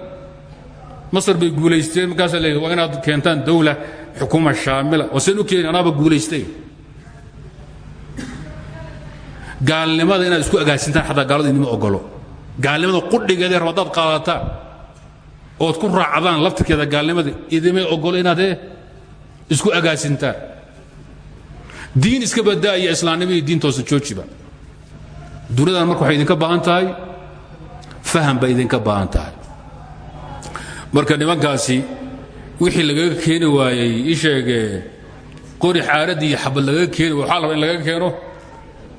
Masar bay guulaysteen. Markaasaa leeyahy waa inaad keentaan dawla xukuuma shaamila. Oo seen u keenin anaaba guulaystay. Gaalnimada inaad isku agaasintaan xataa gaaladu idinma ogolo gaalnimada qudhigeeda rab haddaad qaadataan. Ood ku raacdaan laftirkeeda gaalnimada idimay ogolo inaad ee isku agaasintaan diin iska islaamnimo iyo diintoosa joojiba. Duniyadan marka waxay idinka baahan tahay faham bay idinka baahan tahay. Marka nimankaasi wixii lagaga keeni waayey ii sheegee qori xaaradii iyo xabad lagaga keeni waxaa la rabaa in lagaga keeno?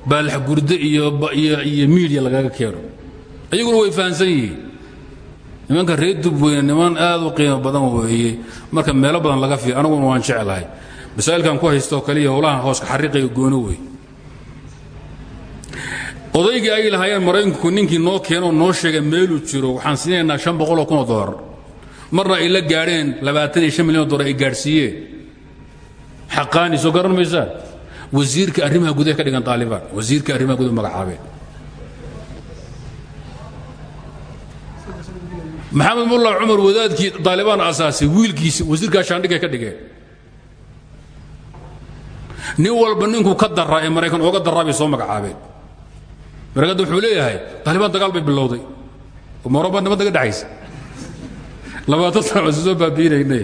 Baalax gurde iyo iyo miidiya lagaga keeno. Ayaguna way fahamsan yihiin. Nimanka reer dubweyne niman aad u qiimo badan weeye. Marka meelo badan laga fiir aniguna waan jeclahay masaa'ilkan ku haystoo kaliya howlahan hooska xariiqaya goono wey odaygii ay lahaayeen maraykanku ninkii noo keenoo noo sheegay meeluu jiro waxaan siinaynaa shan boqoloo kunoo dolar marna ay la gaadheen labaatan shan milyan dolar ay gaadhsiiyeen. Xaqaani soo garan maysaan wasiirka arrimaha gudaha ka dhigan taalibaan wasiirka arrimaha gudaha magacaabeen. Maxamed mulla cumar wadaadkii taalibaan asaasay wiilkiisi wasiirkaa shaandhigay ka dhigeen nin walba ninkuu ka daraa ee maraykan ooga daraa bay soo magacaabeen. Maraykanna wuxuu leeyahay taalibaan dagaal bay bilowday. Maraba niman daga dhexaysa labaatan sana baan soo baabiinaynay.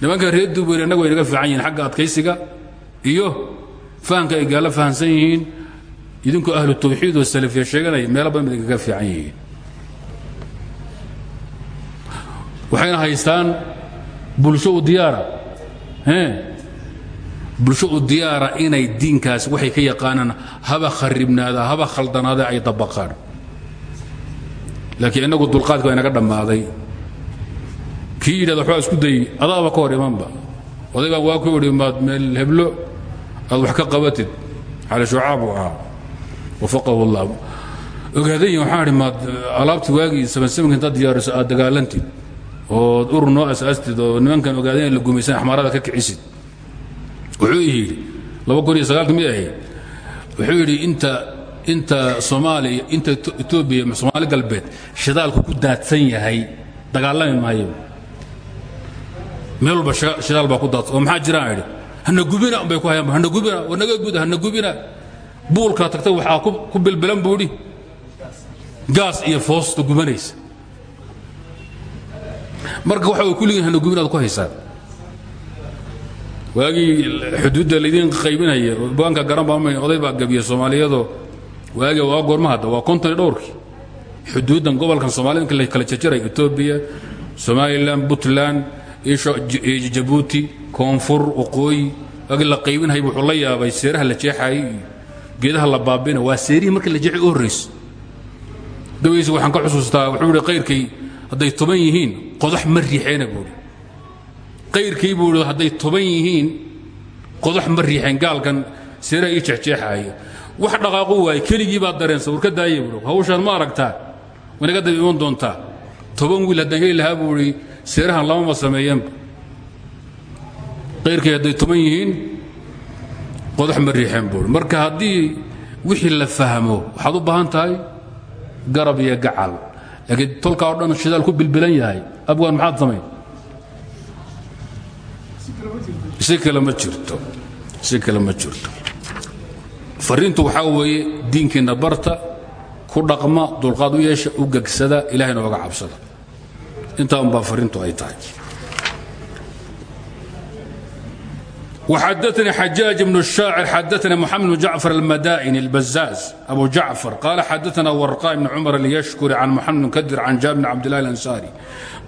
Nimanka reer duubweyne innagu way naga fiican yihiin xagga adkaysiga iyo fahamka ay gaalo fahamsan yihiin. Idinku ahlu tawxiid oo salafiya sheeganaya meelo badan bay kaga fiican yihiin. Waxayna haystaan bulsho u diyaara bulsho u diyaara inay diinkaas waxay ka yaqaanaan haba kharibnaada haba khaldanaada ay dabaqaan. Laakiin innagu dulqaadka waa inaga dhammaaday. Kii yidhahda waxbaa isku dayey adaaba ka hor imanba oday baan waa ku idhi maad meel heblo aad wax ka qabatid. Xali shucaab uu ahaa. Wafaqahu allah ogaadayin waxaan idhi maad alaabtii waagii sabansabanka intaad diyaariso aad dagaalantid ood urur noo asaastid oo nimankan ogaadayn la gumaysan axmaarada ka kicisid wuxuu yidhi laba kun iyo sagaalka mid ahayd wuxuu yidhi inta inta soomaaliya inta etoobiya soomaali galbeed shidaalku ku daadsan yahay dagaalami maayo. Meel walba shidaal baa ku daadsan oo maxaa jiraan idhi hana gubina bay ku hayaan hana gubina war naga guda hana gubina. Buulkaa tagta waxaa ku bilbilan buu idhi gaas iyo foosta gubanaysa. Marka waxa way kulligiin hana gubinaad ku haysaan waagii xuduudda laydin qaybinaya baanka garan baa oday baa gabiya soomaaliyadoo waagii waa goorma hadda waa konton iyo dhowrkii xuduuddan gobolkan soomaalida inka la kala jajaray etoobiya somalilan puntland jabuuti koonfur waqooyi waagii la qaybinhaya wuxuu la yaabay seeraha la jeexayay iyo geedaha la baabina waa seerihii markii la jeexay u horrayso gabaysi waxaan ka xusuustaa wuxuu ihi qayrkay hadday toban yihiin qodax ma riixeena buuhi qayrkii buu hadday toban yihiin qodax ma gaalkan seeraha ii jeexjeexaaya wax dhaqaaqu waaye keligii baa dareensa war ka daaya hawshaan ma aragtaa wanaga daba iman toban wiil haddaan heli lahaa buu i seerahan lamama sameeyanba qayrkii toban yihiin qodax ma riixeen marka haddii wixii la fahmo waxaad u baahan tahay garab iyo gacal. Laakiin tolkaa o dhan shidaal ku bilbilan yahay abgaan maxaad samayn si kale ma jirto si kale ma jirto fariintu waxaa weeye diinkiinna barta ku dhaqma dulqaad u yeesha u gegsada ilahayna oga cabsada intaa unbaa fariintu ay tahay وxadثnي xajاaج بن الشhاacر xadثna محaمد بن جعفر المdائن البزاز أبو جعفر قال xadثna ورقاء بن cمر اليشكري عن محمد بن كدر عن جابر بن عبد الله الأنساري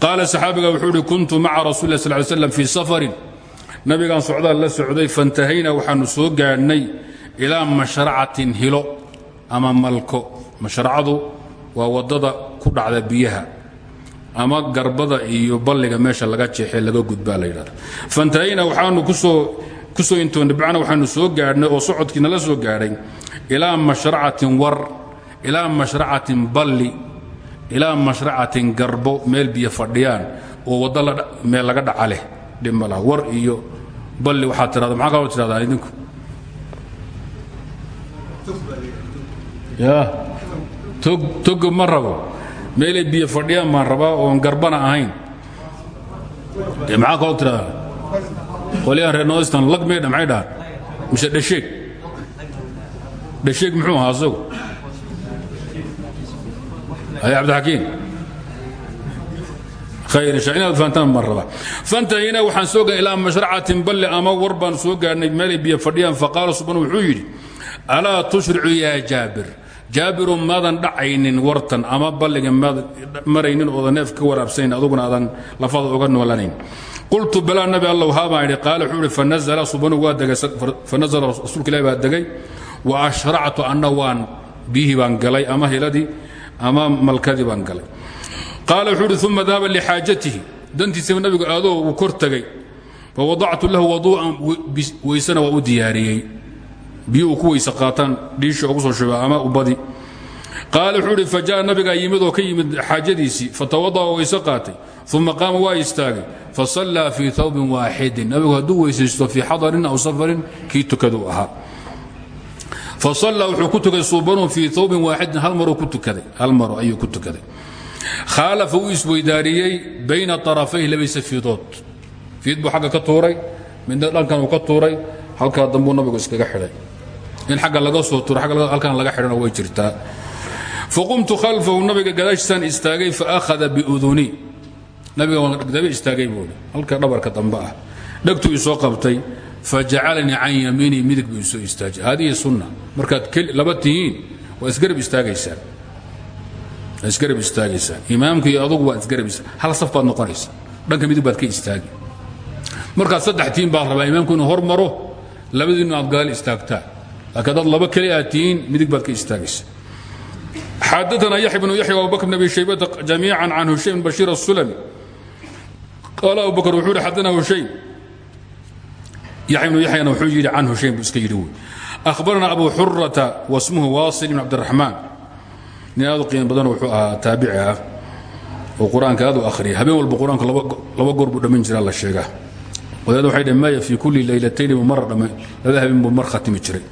قال صxaabiga wuxuu hi كنت mعa رasuل الله صل ل سلم في سفر nabigaan socdaal la socday faاntahayna waxaanu soo gaadhnay ilaa mashracatin hilo ama malko. Mashracadu waa waddada ku dhacda biyaha ama garbada iyo balliga meesha laga jeexee laga gudbaa la yidhahda fantahayna waxaanu ku soo ku soo intoonnay bacna waxaanu soo gaadhnay oo socodkiina la soo gaadhay ilaa mashracatin war ilaa mashracatin balli ilaa mashracatin garbo meel biyo fadhiyaan oo waddo meel laga dhaca leh war iyo balli waxaad tirahda maxaa kaloo tidhahdaa idinku? Ya tog toga ma rabo. Meelay biyo fadhiyaan baan rabaa oon garbana ahayn. Dee maxaa kaloo tidhahdaa? Qolyahan reer northern lag meydha maxay dhahaan? Mise dhasheeg. Dhasheeg muxuu ahaa asagu? Hay cabdixakiin fantahina waxaan soo gaadhay ilaa mashracatin balli ama war baan soo gaadhnay meelay biyo fadhiyaan. Faqaala subxaanu wuxuu yidhi alaa tushricu yaa jaabir? Jaabiru maadan dhacaynin wartan ama balliga maadan maraynin ooda neef ka waraabsanayn aduguna aadan lafada uga noolanayn. Qultu balaa nabi allow haabaan idhi qaala wuxuu ihi fanazala subanu waa degay. Fanazala rasuulka ilahi baa degay. Wa ashractu anna waan biyihii baan galay ama hiladii ama malkadii baan galay qaala wuxuu ihi uma dahaba lixaajatihi dantiisaba nabigu aadoo uu kor tegay fawadactu lahu waduu'an weysana waa u diyaariyey ku weyse qaataan dhiisha ugu soo shuba ama ubadi qaala wuxuu ihi faja'a yimid oo ka yimid xaajadiisii fatawada'a weyse qaatay uma qaama waa istaagay fasallaa fii thawbin waaxidin nabigu hadduu weysaysto fii xadarin aw safarin kii tukaduu ahaa fasallaa wuxuu ku tukay suubanu fii thawbin waaxidin hal maruu ku tukaday hal maro ayuu tukaday khaalafa uu isweydaariyey bayna طarafayh labaysa fiidood fiid buu agga ka tuuray midna dhankan uu ka tuuray halkaa dambuu nabigu iskaga xidhay. In agga laga soo tuuro halkan laga xidhana way jirtaa. Faqumtu khalfahu nabiga gadaashiisaan istaagay faahada biuduni nabiga waan daba istaagay buui halka dhabarka dambe ah. Dhegtuu isoo qabtay fajacalanii can yamiinii midig buu isoo istaajay. Haadihi sunna. Markaad laba tihiin isgarab istaagaysaan imaamku iyo adugu waad isgarabs hal saf baad noqonaysa dhanka midug baad ka istaagi. Markaa saddex tiin baa rabaa imaamku inuu hormaro labadiinu aad gadaal istaagtaan laakiin laba keli aad tihiin midig baad ka istaagaysa xadaana yaxya bnu yaxya abubakr bn abi shaybata jamiican can hushaym bashiir asulami qaala abu bakr wuxuu yihi xadana hushaym. Yaxya bnu yaxyana wuxuu yidhi can hushaym buu iska yidhi wey akhbaranaa abu xurata nin aad badan wuxuu ahaa taabici ah oo qur'aanka aad habeen walba qur'aanka laba goor buu dhammayn jiraa la sheegaa wadaad waxay dhaheen maya kulli laylatayn mar dhamma laba habeen buu mar khatimi jiray.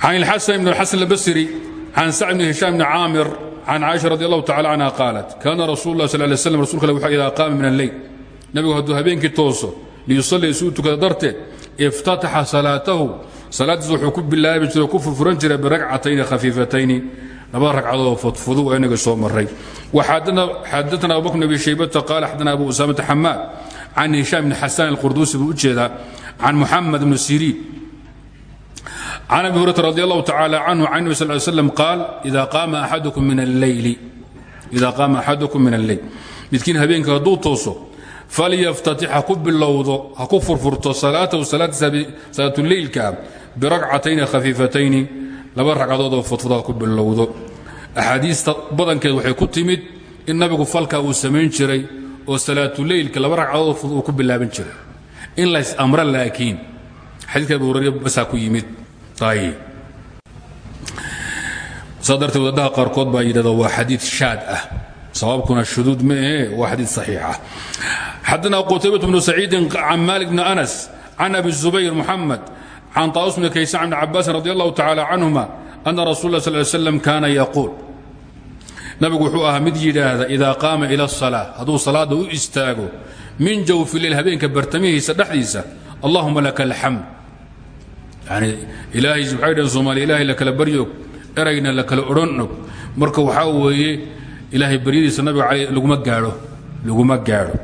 Can ilxasan ibn alxasan albasri can sacd ibn hishaam ibn caamir can caaisha radi allahu tacala canha qaalat kaana rasuulu lah sal lay slam rasulka alle wuxuu idaa qaama min alleyl nabigu hadduu habeenkii tooso liyusallii si u tukada darteed salaadiis wuxuu ku bilaabi jiro ku furfuran jiray biragcatayni khafiifatayni. Labada ragcadoodoo fudfudu oo inaga soo maray xadana abubakr bn abi shaybata qaala xadana abu usaamata xamaad can hishaam bn xasaan alqurduusi buu u jeedaa can muxamed bn siriin. Can abi hurata radi allahu tacaala canhu can nebi sal slam qaal ida qaama axadukum min alleyl midkiin habeenka hadduu tooso falyaftatix ha ku bilowdo ha ku furfurto salaatahu salaatleylka biragcatayni khafiifatayni laba ragcadood oo fudfud ha ku bilowdo. Waxay ku timid in nabigu falka uu samayn jiray oo salaatuleylka laba ragcadood fudud uu ku bilaaban jiray. In lays amra laakiin xadiidka abu hurayra basaa ku yimid. Saa darteed wadadaha qaarkood baa yidhahda waa xadiid shaad ah. Sababkuna shuduud ma ahe waa xadiid saxiix ah. Xadana qutaybة bnu saciidin can malik bni anas can abi zubayr muxamed can طaawus bni kaysan bni cabaasin radi allahu tacala canhuma ana rasul lah sal slam kaana yaquul nabigu wuxuu ahaa mid yidhaahda idaa qaama ila الsalaa hadduu salaada u istaago min jawfi leyl habeenka bartamihiisa dhexdiisa allahuma laka alxamd yani ilaahay waxay dhaheen soomaaliya ilaahay la kala baryoog erayna la kala odhanog marka waxaa weeye ilaahay baryadiisa nabiga caley laguma gaadho laguma gaadho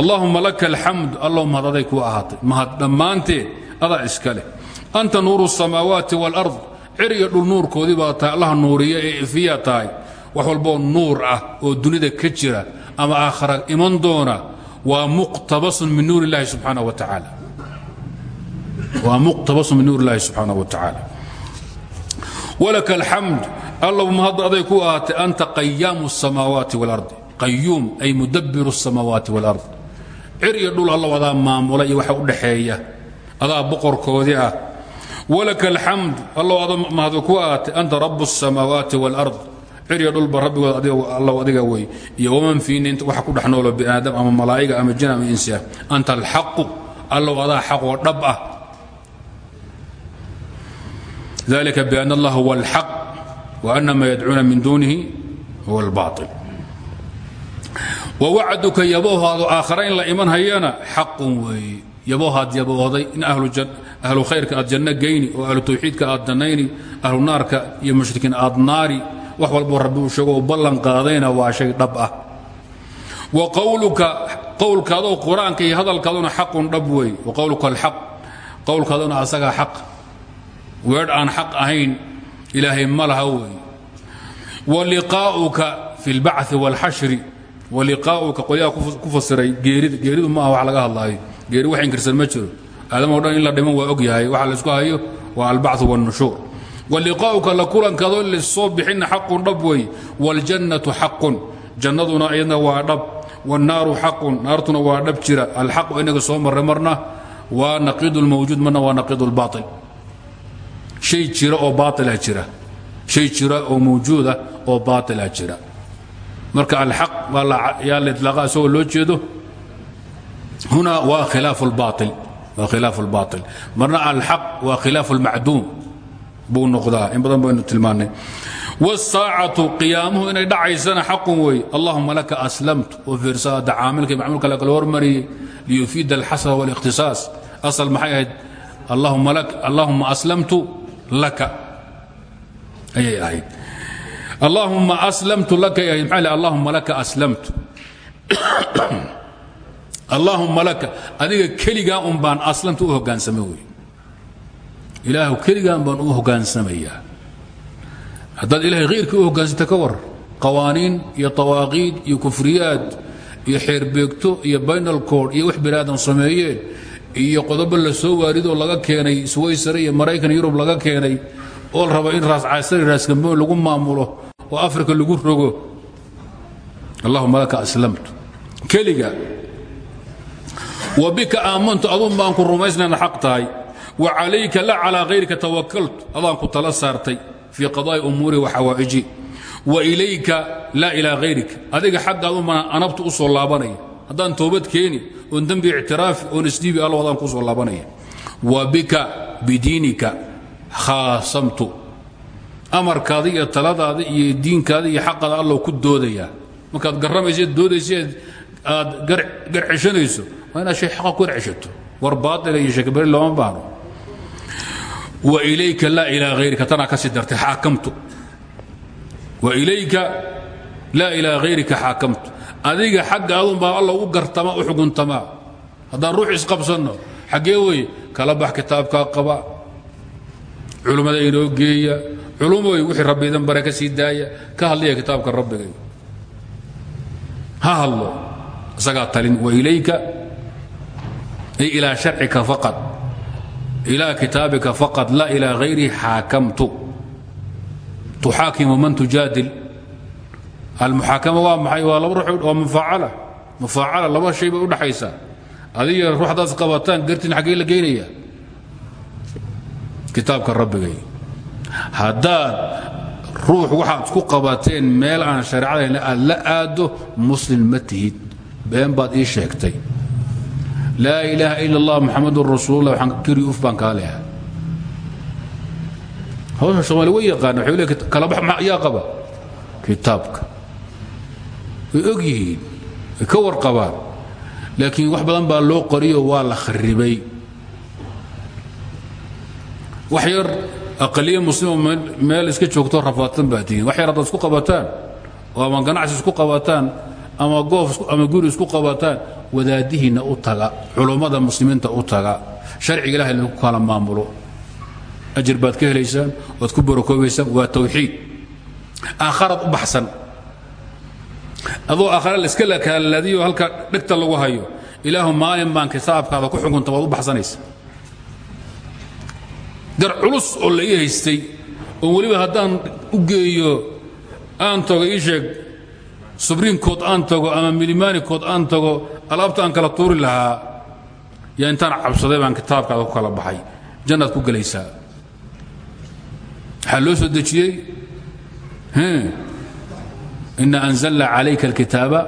allahuma laka alxamd allow mahad aday kuu ahaatay mahad dhammaanteed adaa iska leh anta nuuru الsamaawaati wاlard cir iyo dhul nuurkoodii baa tahay allaha nuuriya ee ifiya tahay wax walboo nuur ah oo dunida ka jira ama aakhara iman doona waa muqtabasun min nuur illahi subxaanah wa tacaala waa muqtabasu min nuur illahi subxaanaه wa tacaala walaka alxamd allow mahadda aday ku ahaatay anta qayaamu الsamaawaati wاlardi qayuum ay mudabiru الsamaawaati wاlard cir iyo dhul allow adaa maamula iyo waxa u dhaxeeya adaa boqorkoodii ah walaka alxamd allow ada mahad ku ahaatay anta rabu الsamaawaati wاlard cir iyo dhulba rabbigood allow adiga wey iyo waman fiina inta waxa ku dhex noolo biniaadam ama malaa'iga ama jin ama insi ah anta alxaqu allow adaa xaqoo dhab ah dalika bian allah huwa alxaq وأن ma yadcuuna min dunihi huwa اlbaطil wawacduka yaboohaadu aakhare in la iman hayana xaqun weeye yaboohaad yaboohday in ahlu khayrka aad janno geyni oo ahlu tawxiidka aad jannayni ahlu naarka iyo mushrikiin aad naari wax walboo rabbi uu sheego u ballan qaadayna waa shay dhab ah wa qowluka qowlkaadoo qur-aanka iyo hadalkaaduna xaqun dhab weeye wa qowluka alxaq qowlkaaduna asagaa xaq weedh aan xaq ahayn ilaahay ma laha wey waliqaa'uka fi اlbacثi wاlxashri waliqaa'uka qolyaha ku fasiray geerida geeridu ma aha wax laga hadlaayo geeri wax inkirsan ma jiro aadamo dhan in la dhiman waa og yahay waxa laysku hayo waa albachu wاnnushuur waliqaa'uka la kulankaadoo lassoo bixinna xaqun dhab wey wاljannatu xaqun jannaduna iyadna waa dhab wاnnaaru xaqun naartuna waa dhab jira alxaqu inaga soo marray marna waa naqiid اlmawjuud marna waa naqiid اlbaaطil shay jira oo baaila jira shay jira oo mawjuuda oo baaila jira marka alxaq yaa la iطlaaqa isagoo loo jeedo huna waa khilaaf اlbaail waa khilaaf اlbaaطil marna alxaq waa khilaaf اlmacduum buu noqdaa in badan baynu tilmaannay wالsaacatu qiyaamuhu inay dhacaysana xaqun wey allahuma laka aslamtu oo fiirsada caamilka macmuulka la kala hormariyey liyufiida alxasra wاlikhtisaas asal maxay ahayd allahuma aslamtu laka ayay ahayd allahuma aslamtu laka ay ahayd maxaa allahuma laka aslamtu allaahumma laka adiga keligaa un baan aslamta u hoggaansamay wey ilaahu keligaan baan u hogaansamayaa haddaad ilahay khayrkii u hoggaansata ka war qawaaniin iyo tawaaqiid iyo kufriyaad iyo xeerbeegto iyo baynal kood iyo wax bini aadan sameeyeen iyo qodobo la soo waaridoo laga keenay swaysare iyo maraykan yurub laga keenay oo rabo in raascaysari raaskamboon lagu maamulo oo afrika lagu rogo. Allahuma laka aslamtu. Keliga wa bika aamantu adun baan ku rumaysnayna xaq tahay. Wa calayka la calaa hayrika tawakaltu adaan ku tala saartay fii qadaa'i umuuri wa xawaa'iji. Wa ilayka laa ilaa hayrika adiga xaggaadun baan anabtu u soo laabanaya. Haddaan toobad keeni oon dembi ictiraafi oon isdhiibi allo adaan ku soo laabanaya. Wa bika bidiinika khaasamtu. Amarkaada iyo taladaada iyo diinkaada iyo xaqaada allow ku waa inaad shay xaqa ku garceshato war baaila iyo shakbari looma baahno wa ilayka laa ilaa hayrika tanaa ka sii dartay xaakamtu. Wa ilayka laa ilaa hayrika xaakamtu. Adiga xagga adun baa alla u gartama u xuguntamaa. Haddaan ruux isqabsanno xaggee weye kala bax kitaabkaa qaba. Culummada inoo geeya. Culumoy wixii rabbi idan bare ka sii daaya. Ka hadliya kitaabka rabbigay ha hadlo isagaa talin wa ilayka ay ilaa sharcika faqad ilaa kitaabika faqad laa ilaa hayrihi xaakamtu tuxaakimu man tujaadil almuxaakama waa maxay waa laba ruux waa mufaacala mufaacala laba shay bay u adiga ruux haddaad qabataan gartin xaggee la geynayaa kitaabka rabbigay haddaad ruux waxaad isku qabateen meel aan shareecadayn aad la aado muslim ma baad ii sheegtay laa ilaaha ila allah muxamadun rasuulullah waxaan kiri uf baan kaa leehay hawsha soomaali way yaqaana waxay leey kala bax yaa qaba? Kitaabka. Way og yihiin way ka warqabaan. Laakiin wax badan baa loo qoriyo waa la kharibay wax yar aqaliya muslimo meel iska joogto rafaadsan baa tihiin wax yar haddaad isku qabataan oo ama ganacsi isku qabataan ama goof ama guri isku qabataan wadaadihiinna u taga culummada muslimiinta u taga sharciga ilahay lagu kala maamulo. Ajir baad ka helaysaan waad ku barokoobaysaan waa tawxiid. Aakharaad u baxsan. Adoo aakhara laiska lakaaladiyo halka dhegta lagu hayo ilaahu maalin baan kitaabkaada ku xukunta waad u baxsanaysa. Gar culus oo la ii haystay oo weliba haddaan u geeyo aan tago ii sheeg subriinkood aan tago ama milimaanikood aan tago alaabta aan kala tuuri lahaa yaa intaan cabsaday baan kitaabkaada ku kala baxay jannaad ku gelaysaa waxaa loo soo dejiyey ina anzalna calayka alkitaaba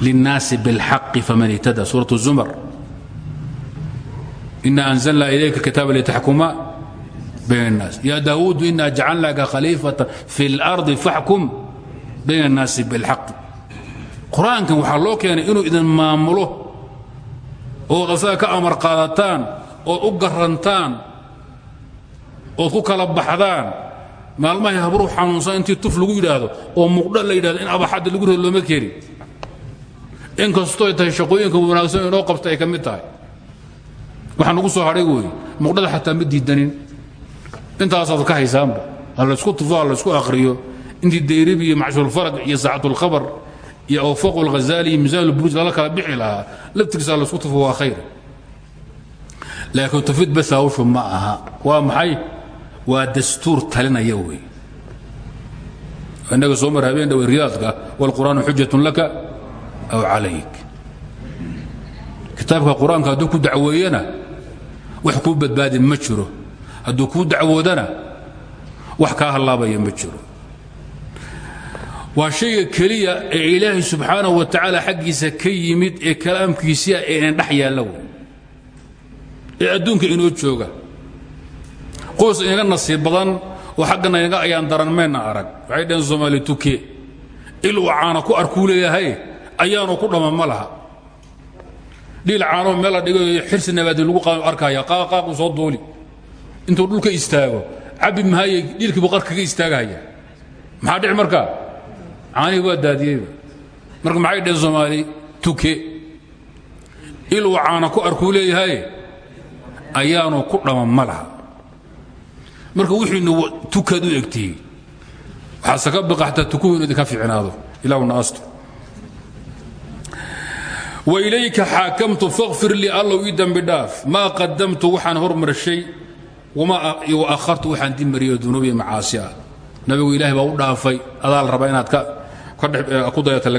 linnaasi biاlxaqi faman ihtada suuraة الzumar ina anzalna ilayka alkitaaba litaxkuma bayn الnaas ya daawuudu ina jacalnaaka khaliifata fi اlardi faxkum bayn الnaasi biاlxaqi qur'aankan waxaa loo keenay inuu idin maamulo ood asaga ka amar qaadataan ood u garantaan ood ku kala baxdaan. Maalmahay habruu xanuunsan intii tuf lagu yidhaahdo oo muqdha la yidhahdo in abaxadda lagu reed looma keeni. In kastooy tahay shaqooyinka wanaagsan inoo qabta ay ka mid tahay. Waxaa nagu soo hadhay weeye muqdhada xataa ma diidanin intaasaad ka haysaanba ha laysku tufo ha laysku akhriyo. Intii dayribi iyo macshulfaraq iyo saacatulkhabar iyo awfaq alghazaali iyo miisaan ulburuj lala kala bixi lahaa laftigiisa ha laysku tufo waa khayr. Laakiin tufid bas hawshu ma aha. Waa maxay? Waa dastuur talinaya wey. Innaga soo mar habeen dhowe riyaadka wاlqur'aanu xujatun laka aw calayk. Kitaabka qur'aanka hadduu ku dacweeyana wax kuu badbaadi ma jiro. Hadduu kuu dacwoodana wax kaa hallaabaya ma jiro waa shayga keliya ee ilaahay subxaanaه wa tacaala xaggiisa ka yimid ee kalaamkiisia ee dhex yaalla wey. Ee adduunka inoo jooga. Qoys inaga nasiib badan oo xaggana inaga ayaan daran mayna arag. Waxay dhaheen soomaali tuke. Iluu caana ku arkuu leeyahay ayaanu ku dhamma ma laha. Dhiil meel la dhigayo xirsi nabaadi lagu qaado arkaya. Qaaqaaquu soo duuli. Intuu dhulka istaago cabbi mahaye dhiilkiibuu qarka ka istaagahaya maxaa dhici markaa caanihii waa daadiyeyba marka maxay dhaheen soomaali? Tuke. Iluu caana ku arkuu leeyahay ayaanu ku dhamma ma laha. Marka wixiinu tukaad u egtihiin waxaase ka biqaxtaa tukuhu inu idinka ficnaado ilahuna asto wailayka xaakamtu fakfir lii allow ii dembi dhaaf. Maa qadamtu waxaan hormarshay waakhartu waxaan dib mariyo dunuub iyo macaasi ah nabigu ilaahay baa u dhaafay. Adaa la rabaa inaad ku dayata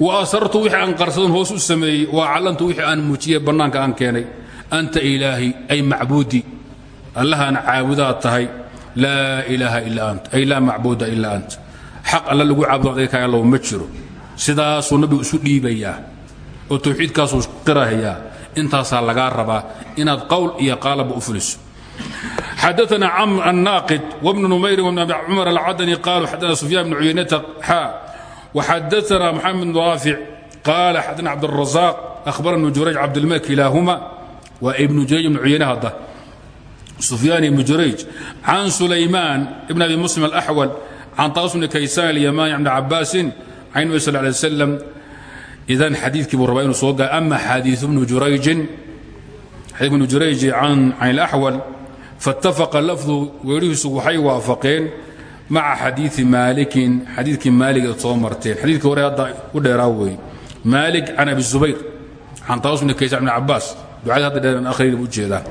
wa asartu wixii aan qarsadon hoos u sameeyey wa callantu wixii aan muujiyey bannaanka aan keenay anta ilaahi ay macbuudi. Allahaan caabudaad tahay laa ilaaha ilaa ant ay laa macbuuda ilaa ant. Xaq alla lagu caabudo adayka allow ma jiro. Sidaasuu nabigu isu dhiibayaa oo tawxiidkaasuu qirahayaa intaasaa lagaa rabaa inaad qowl iyo qaalaba u fuliso xadaثna cmr الناaqد وبن نmayr وبن أبي cmر الcadني qالوا xadثna سفyان بن عuyaynةa xا وxadثna محamed بن rاaفiع qال xadثna cabدالرزاق أخبرna بن jurayج cabdالmلك كilaahuma waa ibnu jurayج بن cuyayne hadda سفyان بن jurayج عن سulayمان بن أبي مسلم الأحول عن طاس بن kaysان اليماني عن بن cabاasi عن النبي صلى اه عليه وسلم idan xadiikii buu rabaa inuu soo gaa ama xadiiث بن jurayجin xadيث بن jurayج عن الأحول faاtafaqa lafdu weerihiisu waxay waafaqeen maca xadiii maalikin xadiikii maalig eed soo marteen xadiikii hore hadda u dheeraa weeye maalik can abi zubayr can taas bni kaysa bni cabaas ducadii hadda dheer akhriin u jeedaa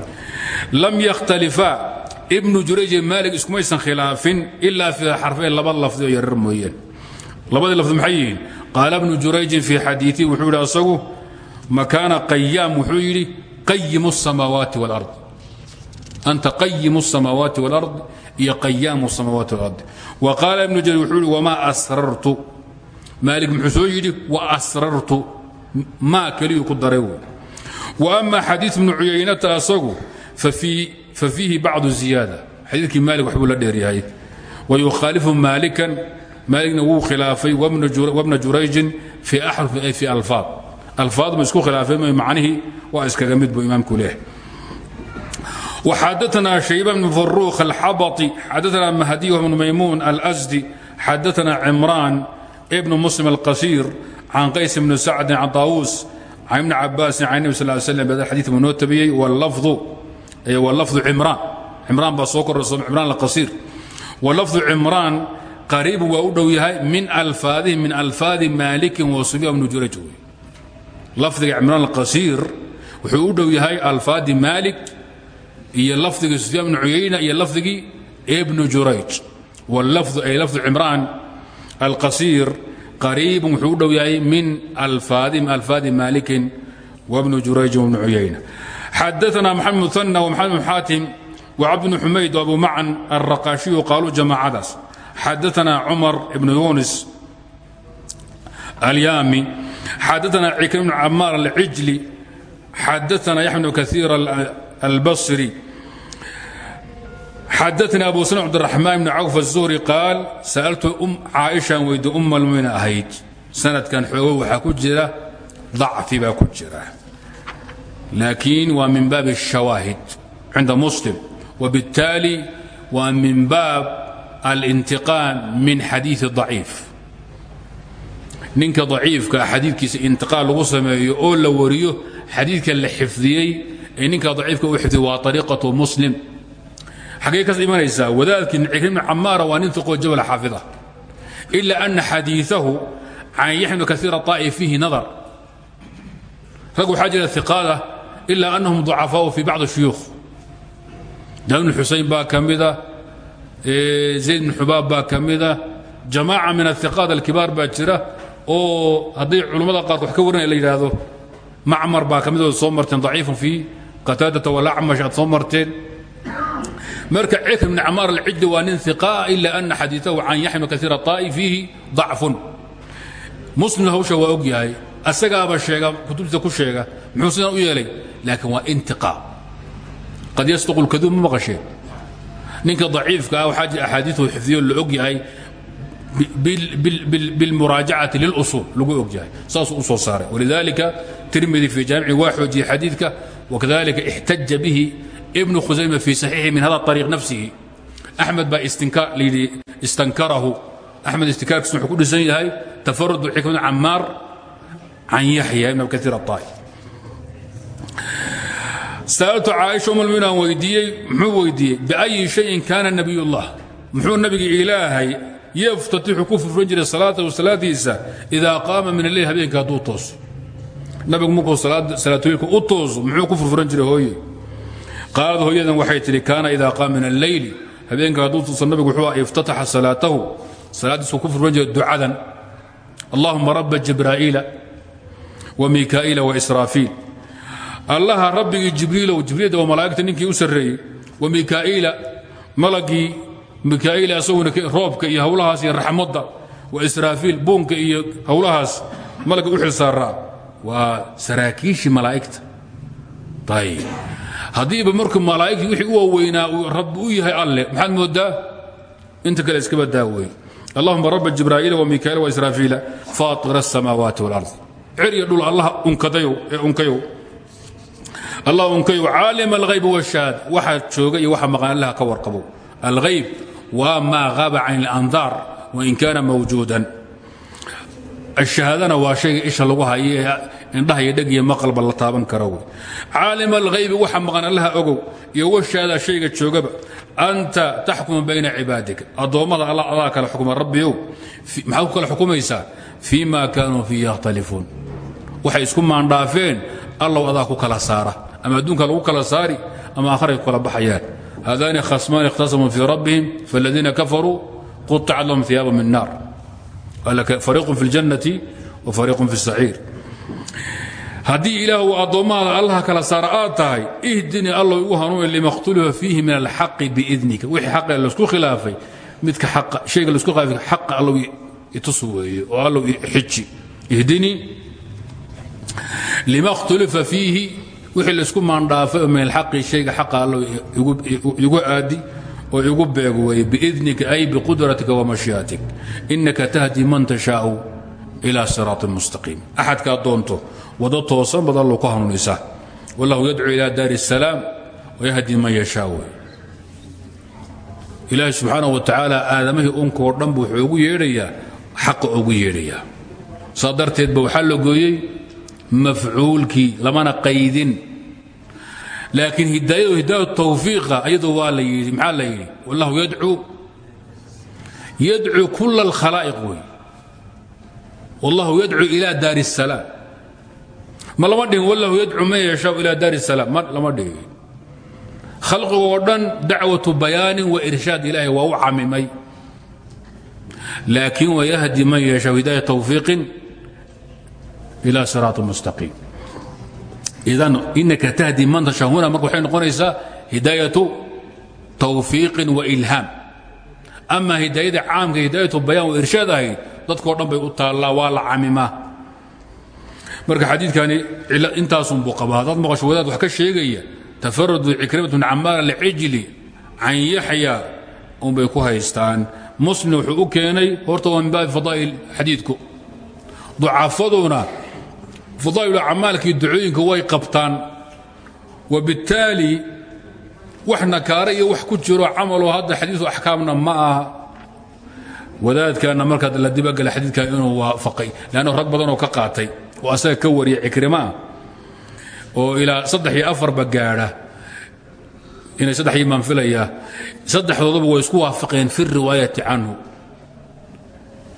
lam yakhtalifaa ibnu jurayj iyo maalig iskumaysan khilaafin ilaa fii xarfayn laba lafdi oo yarar mooyeen labadii lafdi maxay yihiin qaala bnu jurayjin fii xadiiihi wuxuu yidhi asagu makaana qayaam wuxuu yidhi qayimu الsamaawaati wاlard anta qayimu الsamaawaati wاlard iyo qayaamu الsamaawaati wاlard wa qaala ibnu jarir wuxuu yidhi wamaa asrartu maalig muxuu soo yidhi wa asrartu maa keliyuu ku daray wey wa ama xadiiث ibnu cuyaynata asagu fa fiihi bacdu ziyaada xadiidkii maalig waxbuu la dheeryahay wayukhaalifu maalikan maaligna wuu khilaafay wabna jurayjin fii axrufin ay fii alfaad alfaadma isku khilaafeen macnihii waa iskaga mid buu imaamku leehay وxadثna شhيب بن فروخ الxabطي xadثna مهدي بن maymuن الأsدي xadثna عمrان بن مسلم القصير عن qays بن سعد عن طاوuس عن بن cabاس عن النبي صلى اه عليه وسلم bd xadيث buu noo tabiyey wlفظ عمrان عمrان baa soo korayso عمrان القصير wlفظ عمrان qariib waa u dhow yahay min alfaadihi min alfaadi maliki وسفyا بن juraj wey lafdiga عمrان القصير wuxuu u dhow yahay alfaadi malik iyo lafdigii sufyaan bnu cuyayna iyo lafdigii ibnu jurayj. Wاllafdu ay lafdu cimraan alqasiir qariibun wuxuu u dhow yahay min alfaadi maalikin wbnu jurayjin wbnu cuyayna xadaana maxamed muana wmaxamed bn xaatim wcabd bn xumayd abu macan alraqaashiyu qaaluu jamaacadaas. Xadaana cumar ibnu yunis alyaami. Xadaana cikrim bn camaar alcijli. Xadaana yaxya bnu kaiir albasri xadaanii abu sn cbdiraxmaan bn cawf الzuhri qaal sa'altu caaishaan weydi uma lmumina ahayd sanadkan xoogo waxaa ku jira dacfi baa ku jira laakiin waa min baab الshawaahid cinda muslim wbiاtaali waa min baab alintiqaan min xadiiثi ضaciif ninka daciifka xadiidkiisa intiqaal lagu sameeyo oo la wariyo xadiidka la xifdiyey ee ninka daciifka u xifdiy waa ariiqaة muslim xaggey kas imanaysaa wadaadkii ikrimna cammaara waa nin iqoo jabal xaafida ilaa anna xadiiahu can yaxmilu kaiira طaa'i fiihi nadar. Rag waxaa jira iqaada ilaa annahum ducafaau fii bacdi shuyuukh. Daawin xusayn baa ka mida zayd bn xubaab baa ka mida. Jamaaca min aiqaada alkibaar baa jira oo haddii culummada qaarkood wax ka warinaya la yidhaahdo macmar baa ka mid ood soo marteen daciifun fii qataadata walacmash aad soo marteen marka cir bn camaar alciddi waa nin iqa ila ana xadiiahu can yaxma kaiira طaa'i fiihi dacfun. Muslim hawsha waa og yahay. Asagaaba sheega kutubtiisa ku sheega muxuu sidan u yeelay laakiin waa intiqaa qad yasduqu lkaduub ma maqasheen ninka daciifka ah waxaa jira axaadiiu xifdiyo la og yahay bilmuraajacati lilusuul lagu og yahay. Saasuu u soo saaray. Walidaalika tirmidi fii jaamici waa xoojiyey xadiidka wakadalika ixtaja bihi ibnu khusayma fii saxiixi min hada ariiq nafsihi. Axmed baa layidhi istankarahu. Axmed istinkaarkiisu wuxuu ku dhisan yahay tafarudu xikmad camaar can yaxya ibn kaiir aطaa'i sa'altu caaisha umulminaan weydiiyey muxuu weydiiyey biayi shayin kaana nabiy اllah muxuu nabiga ilaahay yaftatixu ku furfan jiray salaatahu salaadiisa idaa qaama min alleyl habeenka hadduu tooso. Nabigu markuu salaatuleylka u tooso muxuu ku furfuran jiray hooye qaalad hooyadan waxay tidhi kaana idaa qaama min alleyli habeenka hadduu tooso nabigu wuxuu ah salaatahu. Salaaddiisuu ku furfan jiray ducadan. Allahuma raba jibraa'iila wa mikaa'iila wa israafiil. Allaha rabbigii jibriilow jibriilda waa malaa'igta ninkii u sarreeyey wa mikaa'iila malagii mikaa'iil asaguna roobka iyo hawlahaas iyo raxmadda wa israafiil buunka iyo hawlahaas malagga u xil saaraa waa saraakiishii malaa'igta. Ayb haddiiba markuu malaa'igtii wixii u waaweynaa uu rabbi u yahay alleh maxaad moodaa? Inta kale iskaba daawey allahuma raba jibraa'iila wa mikaa'iila wa israafiila faatira asamaawaati wاlard cerya dhul allaha unkadayow ee unkayow allah unkayow caalima alghayb washahaada waxa jooga iyo waxa maqan allaha ka warqabo. Alghayb waa maa haba can اlandaar wain kaana mawjuudan. Ashahaadana waa shayga isha lagu hayo ee indhaha iyo dheg iyo maqalba la taaban karo wey caalima alghaybi waxa maqan allaha ogow iyo washaada shayga joogaba anta taxkumu bayna cibaadika addoommada alla adaa kala xukma rabbiyow maxaad ku kala xukumaysaa fii ma kaanuu fiihi yakhtalifuun waxay isku maandhaafeen allow adaa ku kala saara ama adduunka lagu kala saari ama aakharay ku kala baxayaan haadaani khasmaan ikhtasamuu fii rabbihim faاladiina kafaruu quطicat lahum ثiyaaba min naar fariiqun fi اljannati wa fariiqun fi الsaciir haddii ilaah uu addoommahaada allaha kala saara aad tahay ihdinii allow igu hanuuni lima khtulifa fiihi min alxaqi biidnika. Wixii xaqa la isku khilaafay midka shayga la isku khilaafay xaqa allow itus weeye oo allow xiji. Ihdinii lima khtulifa fiihi wixii la isku maandhaafay oo min alxaqi shayga xaqa allow igu aadi oo igu beeg weeye biidnika ay biqudratika wa mashii'atik innaka tahdi man tashaau ila siraatin mustaqiim. Axadkaad doonto wado toosan bad allow ku hanuunisaa wallahu yadcuu ila daari الsalaam wayahdi man yashaa wey subxaana wa tacaala aadamahii unkoo dhan bu wuxuu ugu ugu yeedhayaa. Saa darteed ba waxaa la lamana qaydin. Laakiin hidaayadu hidaayat tawfiiqa ayadu waa la yidhi wallahu yadcuu yadcuu kula alkhalaa'iq wey wallahu yadcu ilaa daar salaam. Ma lama dhigin wallahu yadcu man yashaau ilaa daar salaam. Ma lama dhigin. Khalqigoo dhan dacwatu bayaanin wa irshaad ilaahay waa u camimay laakiin wayahdi man yashaau hidaaya tawfiiqin ilaa siraat mustaqiim. Idan inaka tahdi man tashaa. Huna marka waxay noqonaysaa hidaayatu tawfiiqin wa ilhaam ama hidaayada caamka hidaayatu bayaan wa irshaad ahayd dadkoo dhan bay u taallaa waa la camimaa. Marka xadiidkani intaasunbuu qabaa. Haddaad maqasho wadaad wax ka sheegaya tafaradu cikrimat bn camaar alcijli can yaxya unbay ku haystaan. Muslim wuxuu u keenay horta waa min baabi fadaa'il xadiidku. Ducafaduna fadaa'il acmaalkii ducooyinka way qabtaan. Wabittaali wax nakaare iyo wax ku jiro camaloo hadda xadiidu axkaamna ma aha wadaadkaana markaad la dibagala xadiidkan inuu waafaqay leanno rag badanoo ka qaatay oo asaga ka wariya cikrima ah oo ilaa saddex iyo afarba gaadha inay saddex imaan filayaa saddexdoodaba way isku waafaqeen fi riwaayati canhu.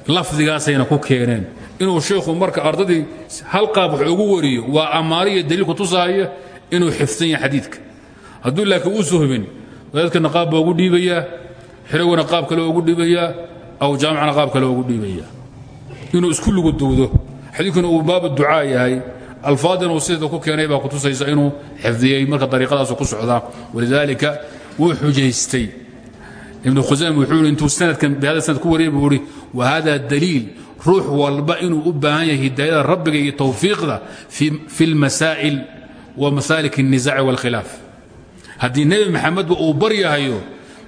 Lafdigaasayna ku keeneen inuu sheikhu marka ardadii hal qaab wax ugu wariyo waa ammaariyo daliilku tusaaya inuu xifsan yahay xadiidka. Hadduu laakiin u suhmin wadaadkana qaab ugu dhiibayaa xirowgana qaab kale ugu dhiibayaa aw jaamicana qaab kale ugu dhiibayaa inuu isku lugu duwdo xadiidkuna uu baabu ducaa yahay alfaadina uu sida ku keenay baa kutusaysa inuu xifdiyey marka dariiqadaasu ku socdaa walidaalika wuu xujaystay ibnu khusaym wuxuu yidhi intuu sanadkan bihada sanad ku wariyay buu yidhi wa hada daliil ruux walba inuu u baahan yahay hidaayada rabbiga iyo tawfiiqda fi lmasaa'il wa masaalik الniزaaci wاlkhilaaf haddii nebi maxamedba uu baryahayo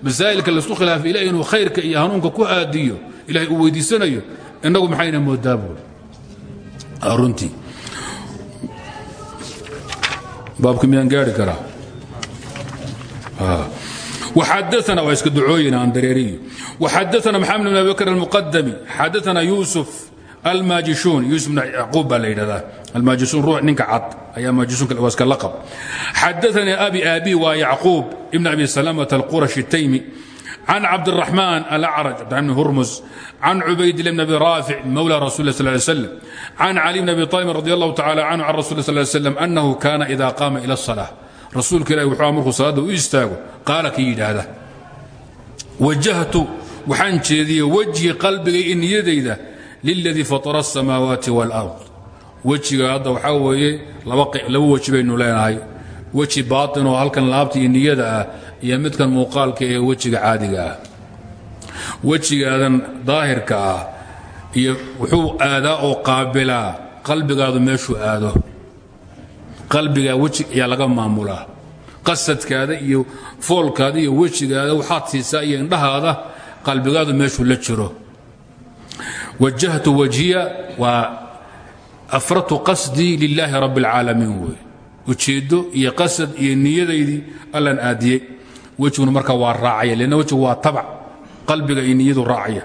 masaa'ilka laisku khilaafay ilahay inuu khayrka iyo hanuunka ku aadiyo ilahay uu weydiisanayo innagu maxayna moodaa buuri runtii baabka miyaan gaari karaa وxadثna waa iska ducooyin aan dareeriyo وxadثna محamed بن abi bkr المqdmi xadثna يuسف almajisuun yub baa ladhada amajisuun ninka cad ayaa majisuunka la qab. Xadaanii abi abi waa yacquub ibn abi salamata alqurash taymi can cabdiraxmaan alacraj cabdiraman hurmus can cubaydilah bn abi raafic mawla rasul sal slm can cali bn abi alibin radi allahu tacala canhu can rasul sal slm anahu kaana ida qaama ila اsalaa rasuulka ilahi wuxuu markuu salaadda u istaago. Qaala ka yidhaahda wajahtu waxaan jeediye wejhi qalbigay i niyadayda liladii fatara asamaawaati wاlard wejiga hadda waxa weeye laba weji baynu leenahay. Weji baatinoo halkan laabta iyo niyada ah iyo midkan muuqaalka ah ee wejiga caadiga ah. Wejigaadan daahirka ah iyo wuxuu aadaa oo qaabilaa qalbigaadu meeshuu aado. Qalbigaa weji ayaa laga maamulaa. Qasadkaada iyo foolkaada iyo wejigaada waxaad siisaa iyo indhahaada qalbigaadu meeshuu la jiro wajahtu wajhiya waa afratu qasdii lilaahi rabi اlcaalamiin wey ujeeddo iyo qasad iyo niyadaydii allan aadiyey. Wejiguna markaa waa raacaya lanna wejigu waa tabac. Qalbiga iyo niyadu raacaya.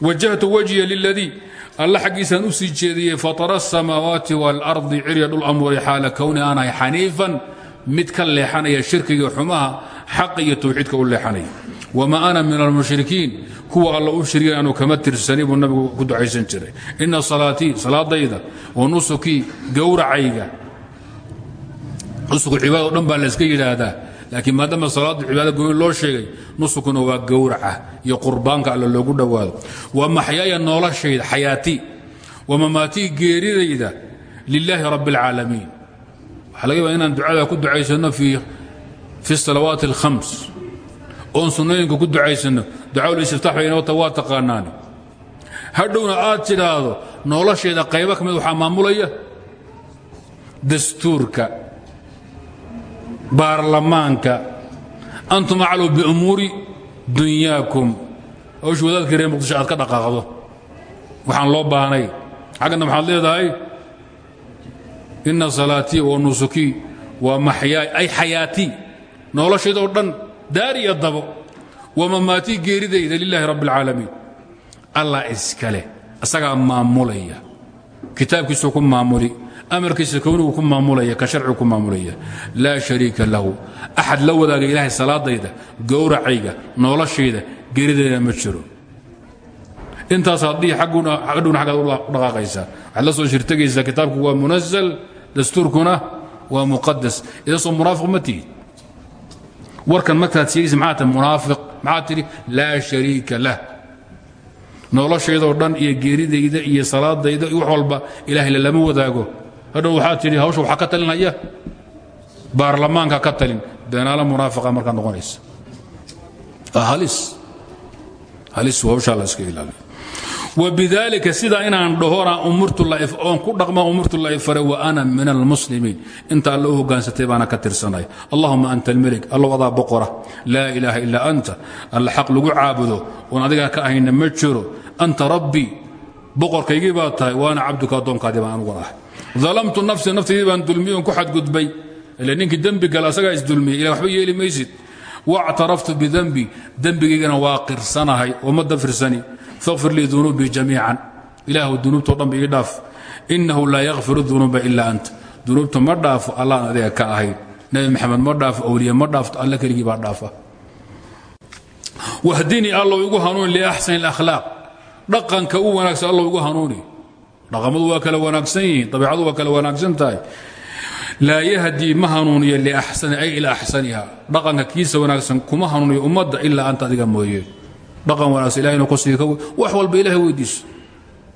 Wajahtu wajhiya liladii alla xaggiisaan u sii jeediyey fatara asamaawaati waalardi cirya dhul amuuray xaala kowni aanahay xaniifan mid ka leexanaya shirkiga xumaha xaqa iyo wma ana min almushrikiin kuwa alla u shirya kama tirsani buu nabigu ku ducaysan jiray ina salaatii salaadayda wa nusukii gowracayga nusuku cibaado dhan baa layska yidhaahdaa laakiin maadaama salaadu cibaada gooni loo sheegay nusukuna waa gowraca iyo qurbaanka alla loogu dhowaado wa maxyaaya noloshayda xayaatii wa mamaatii geeridayda lilaahi rabbi اlcaalamiin waxaa inaan ducada ku ducaysanno fi salawaati اlhams oon sunnooyinka ku ducaysanno ducaaul istiftaax baynawata waa taqaanaani hadhowna aad tidhaahdo nolosheeda qaybo ka mid waxaa maamulaya dastuurka baarlamaanka. Antum aclow biumuuri dunyaakum. Hawsha wadaadka reer muqdisho aad ka dhaqaaqdo. Waxaan loo baahnay xaggana maxaad leedahay? Ina salaatii wa nusukii wa maxyaay ay xayaatii noloshaydoo dhan daar iyo dabo wa mamaatii geeridayda lilaahi rabbi اlcaalamiin allah iskale asagaa maamulaya. Kitaabkiisuu ku maamuli amarkiisa kownigu ku maamulaya ka sharcigu ku maamulaya. Laa shariika lahu axad la wadaaga ilaahay salaadayda gowracayga noloshayda geeridayda ma jiro. Intaas haddii adhowna aggaad u dhaqaaqaysaa waxaad la soo shirtegaysaa kitaabku waa munazal dastuurkuna waa muqadas idasoo munaafiq ma warkan markaad sheegaysa maxaa tahay munaafiq. Maxaad tidhi laa shariika lah. Noloshaydoo dhan iyo geeridayda iyo salaadayda iyo wax walba ilaahay lalama wadaago. Hadhow waxaad tidhi hawsha waxaa ka talinaya. Baarlamaanka ka talin. Beenaala munaafiqa markaad noqonaysa. Halis. Halis hawshaa la iska wbidalika sidaa inaan dhahona oon ku dhaqma umurtu la fare wa ana min almuslimiin inta alla u hogaansatay baana ka tirsanaya allahuma anta almelik allow adaa boqora. Laa ilaaha ilaa anta. Alla xaq lagu caabudo. Oon adigaa ka ahayna ma jiro. Anta rabbii boqorkaygii baa tahay waana cabduka addoonkaadii baan anugu ahay dalamtu nafsi naftaydii baan dulmiyey oon ku xadgudbay. Ila ninkii dembi gala asagaa isdulmiyey ila waxba yeeli maysid. Wactaraftu bidembi dembigaygana waa qirsanahay oo ma dafirsani faqfir lii dunuubii jamiican. Ilaahu dunuubtao dhanba ii dhaaf. Innahu laa yakfiru dunuuba ilaa anta dunuubta ma dhaafo allaan adiga ka ahayn. Nebi maxamed ma dhaafo awliye ma dhaafto alla keligii baa dhaafa. Wahdinii allow igu hanuuni liaxsani اlakhlaaq dhaqanka u wanaagsan allow igu hanuuni. Dhaqamadu waa kala wanaagsan yihiin dabiicadu kala wanaagsan tahay. Laa yahdii ma hanuuniyo liaxsani ay ilaa axsaniha dhaqanka kiisa wanaagsan kuma hanuuniyo ummadda ilaa anta adiga mooye dhaqan wanaagsan ilahayna ku sii wax walba ilahay weydiiso.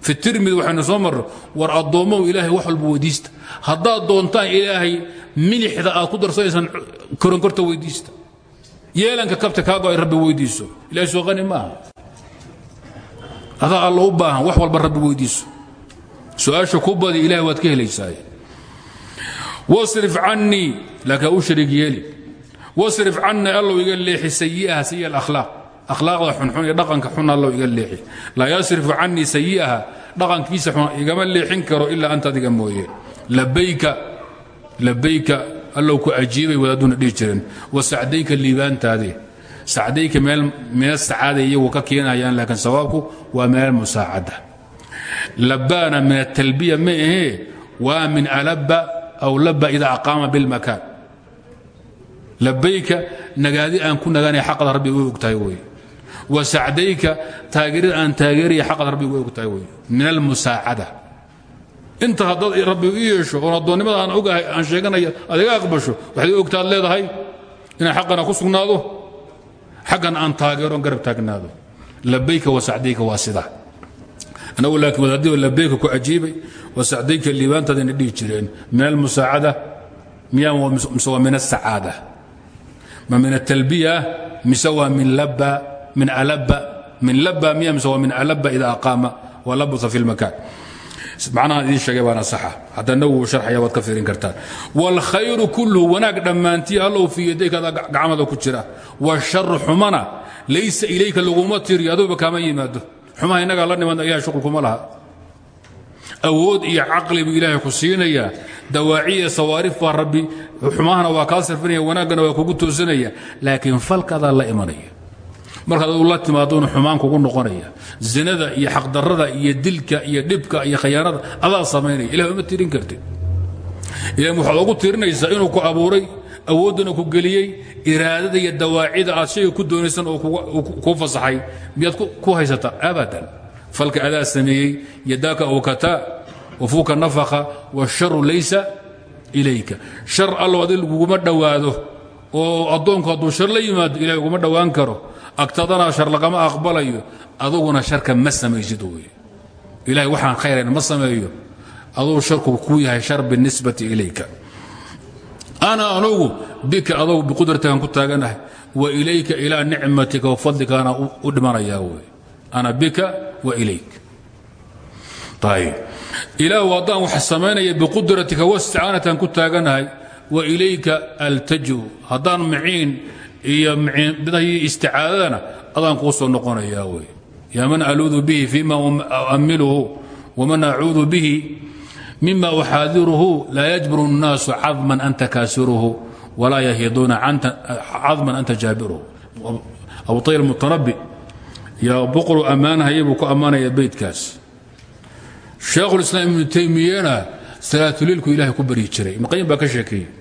Fi tirmidi waxaynu soo marro war addoommow ilaahay wax walba weydiista. Haddaad doontaan ilaahay milixda aad ku darsanaysaan koronkorta weydiista. Yeelanka kabta kaago ay rabbi weydiiso. Ilahay soo qani maaha adaa alla u baahan wax walba rabbi weydiiso. Su'aasha ku badi ilahay waad ka helaysaa wasrif cannii laakaa u shariig yeeli. Wasrif cannii allow iga leexi sayi'aha sayi alakhlaaq akhlaaqda xunxun iyo dhaqanka xun allow iga leexi. Laa yasrifu cannii sayi'aha dhaqankiisa xun igama leexin karo ilaa anta adiga mooye labayka allow ku ajiibay wadaaduna dhihi wa sacdayka liibaantaade. Sacdayka meel sacaada iyagu ka keenayaan laakiin sawaabku waa meel musaacada. Labaana min atalbiya ma ahee waa min alaba aw laba ida aqaama bilmakaan labayka nagaadi aan ku nagaanaya xaqada rabbi way ogtahay wey wa sacdayka taageerida aan taageeraya xaqada rabbi way ogtahay wey min almusaacada inta haddaad rabbi u yeesho oon addoonnimada aan ogahay aan sheeganaya aad iga aqbasho waxaad u ogtaad leedahay inaan xaqana ku sugnaado? Xaggan aan taageeroon garab taagnaado. Labayka wa sacdayka waa sida. Anagu laakiin wadaaddiba labayka ku ajiibay wa sacdayka liibaantaadayna dhihi jireen. Min almusaacada miyaa mise waa min asacaada ma min atalbiya mise waa min laba min min laba miya mise waa min alaba ida aqaama wa labuta fi lmakaan macnaha idiin sheegay baana saxa. Hadda nawowi sharxaya waad ka fiirin kartaan. Wاlkhayru kulluhu wanaag dhammaantii allow fii yadaykaada gacmada ku jira. Wاsharu xumana laysa ilayka laguma tiriyo aduuba kaama yimaado. Xumaha innagaa la niman ilahay shuqul kuma laha. Awood iyo caqli buu ilaahay ku siinayaa. Dawaaciya sawaarif baa rabbi xumahana waa kaa sarfinaya wanaaggana waa kugu toosanaya. Laakiin falkaadaa la imanaya markaad adu la timaadona xumaan kugu noqonaya zinada iyo xaqdarrada iyo dilka iyo dhibka iyo khayaanada adaa samaynaya ilah uma tirin kartid. Ilah waxaad ugu tirinaysaa inuu ku abuuray awooddana ku geliyey iraadada iyo dawaacida aad shayga ku doonaysan oo kuu fasaxay. Miyaad ku haysataa abadan. Falka adaa sameeyey yadaaka awkataa wafuuka nafaka washaru laysa ilayka. Shar allow adig laguguma dhowaado oo addoonku hadduu shar la yimaado ilahay uguma dhowaan karo agtadana shar lagama aqbalayo aduguna sharka ma samaysid ilahay waxaan khayrayn ma sameeyo aduu sharku ku yahay shar binisbati ilayka ana anugu bika adugu biqudratikan ku taaganahay wa ilayka ilaa nicmatika wa fadlikaana u dhimanayaa wey ana bika wa ilayk ayb ilaahu haddaan wax samaynaya biqudratika wasticaanatan ku taaganahay wa ilayka altaju haddaan miciin iyo isticaadadana adaan kuu soo noqonayaa wey yaa man aluudu bihi fima uamiluhu waman acuudu bihi mima uxaadiruhu laa yajburu الnaasu cadman anta kaasiruhu walaa yahiduuna cadman anta jaabiruhu abu tayr mutanabi yaa boqoru ammaanhaya buu ku ammaanaya beydkaas. Sheekhulislaam ibnu taymiyena salaatuliilku ilahay ku baryi jiray. Ibnuqayim baa ka sheekeeyey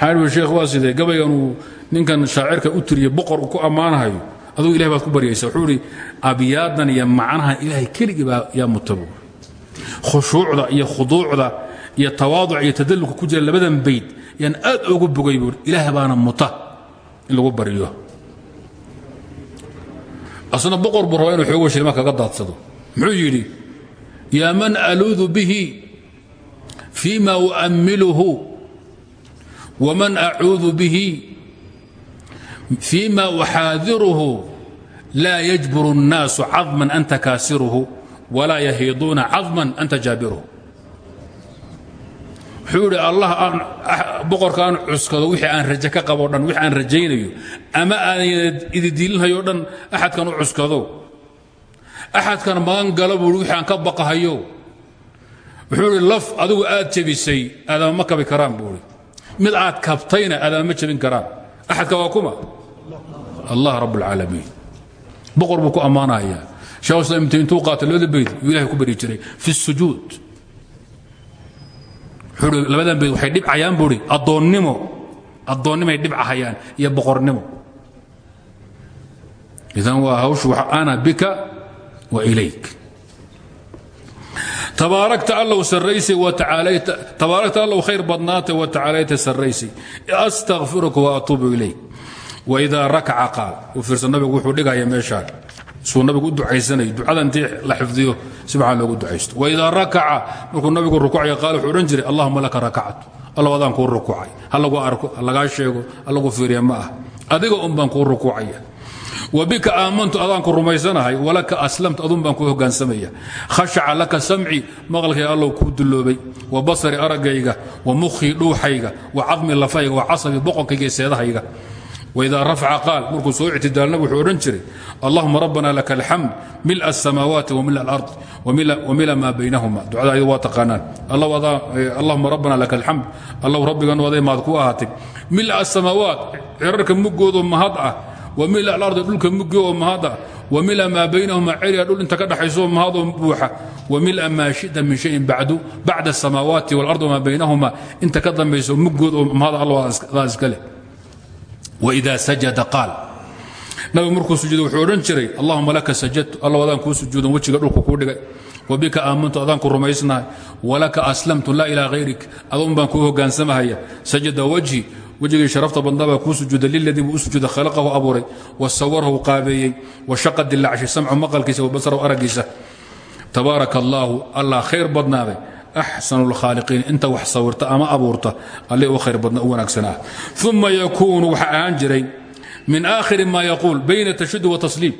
sheekh waa sidee? Gabaygan ninkan shaacirka u tiriyey boqor ku ammaanahayo. Adugu ilahay baad ku baryaysa. Wuxuu idhi abyaadan iyo ilaahay keligii baa yaa mutabu khushuucda iyo khuduucda iyo tawaaduc iyo tadalluka ku jira labadan bayd yaan aad ugu bogay buui ilaah baana muta in lagu baryo. Boqor buu rabaa inuu shilma kaga daadsado. Muxuu yidhi yaa man aluudu bihi fima u'ammiluhu waman acuudu bihi fima uxaadiruhu laa yajburu الnaasu cadman anta kaasiruhu walaa yahiiduuna cadman anta jaabiruhu wuxuu idhi allah aan boqorka aan cuskado wixii aan raje ka qabo dhan wixii aan rajaynayo ama aan ididiilinhayo dhan axadkan u cuskado axadkan magan galo buui wixii aan ka baqahayo wuxuu idhi laf adigu aad mid aad kabtayna adaama jebin karaan. Axadka waa kuma. Allah rab اlcaalamiin boqor buu ku ammaanayaa shekh islam imti intuu qaatay labada bayd uu ilahay jiray. Fi اsujuud wuxuu labadan bayd waxay dhibcayaan buu hi addoonnimo. Addoonnimay dhibcahayaan iyo boqornimo. Idan waa hawshu ana bika wa ilayk tabaarakta allow sarraysay tabaarakta allow khayr badnaatay wa tacaalayta sarraysay astakfiruka wa atuubu ilayk. Waidaa rakaca qaal. U fiirsa nabigu wuxuu dhigaya meeshaan. Suu nabigu u ducaysanayo ducada intii la xifdiyo si fiican loogu ducaysto. Waidaa rakaca markuu nabigu rukuucaya qaal wuxuu odhan jiray allahuma laka rakactu allow adaan kuu rukuucay ha lagu arko ha lagaa sheego ha lagu fiiriya ma ah adiga un baan kuu rukuucaya wbika aamantu adaan ku rumaysanahay walaka aslamtu adun baan ku hogaansamaya. Khashaca laka samci maqalkayga allow kuu duloobay wa basari araggayga wa mukhii dhuuxayga wa cadmi lafayga wa casabi boqonkayga iyo seedahayga. Waidaa rafaca qaal markuu soo ictidaalna wuxuu odhan jiray allahuma rabbana laka alxamd mila asamaawaati wamila alard wamila maa baynahuma ducada ayadu waa taqaanaan. Allahuma rabbana laka alxamd allow rabbiganu aday maad ku ahaatay. Mila asamaawaat cirarka muggoodu mahad ah wamila alardi dhulka muggi oo mahada wamila maa baynahuma ceriya dhul inta ka dhaxayso mahadoo buuxa? Wamila maa shita min shayin bacdu bacda asamaawaati walard wamaa baynahuma inta ka dambayso muggood oo mahada alladaa iska leh. Waidaa sajada qaal. Nabigu markuu sujuuday wuxuu odhan jiray allahuma laka sajadtu allow adaan kuu sujuudan wejiga dhulku kuu dhigay. Wbika aamantu adaan ku rumaysnahay. Walaka aslamtu laa ilaa hayrik adoon baan kuu hogaansamahaya sajada wajhi wejigii sharafta badnabaa kuu sujuuda liladii buu u sujuuda khalaqahu abuuray wasawarahu qaabeeyey washaqa dilacshay samcu maqalkiisa wabasarahu araggiisa. Tabaaraka allaahu allah khayr badnaaday. Axsanu lkhaaliqiin inta wax sawirta ama abuurta alle u khayr badna u wanaagsanaa. Uma yakuunu waxa ahaan jiray min aakhiri ma yaquul bayna tashud watasliim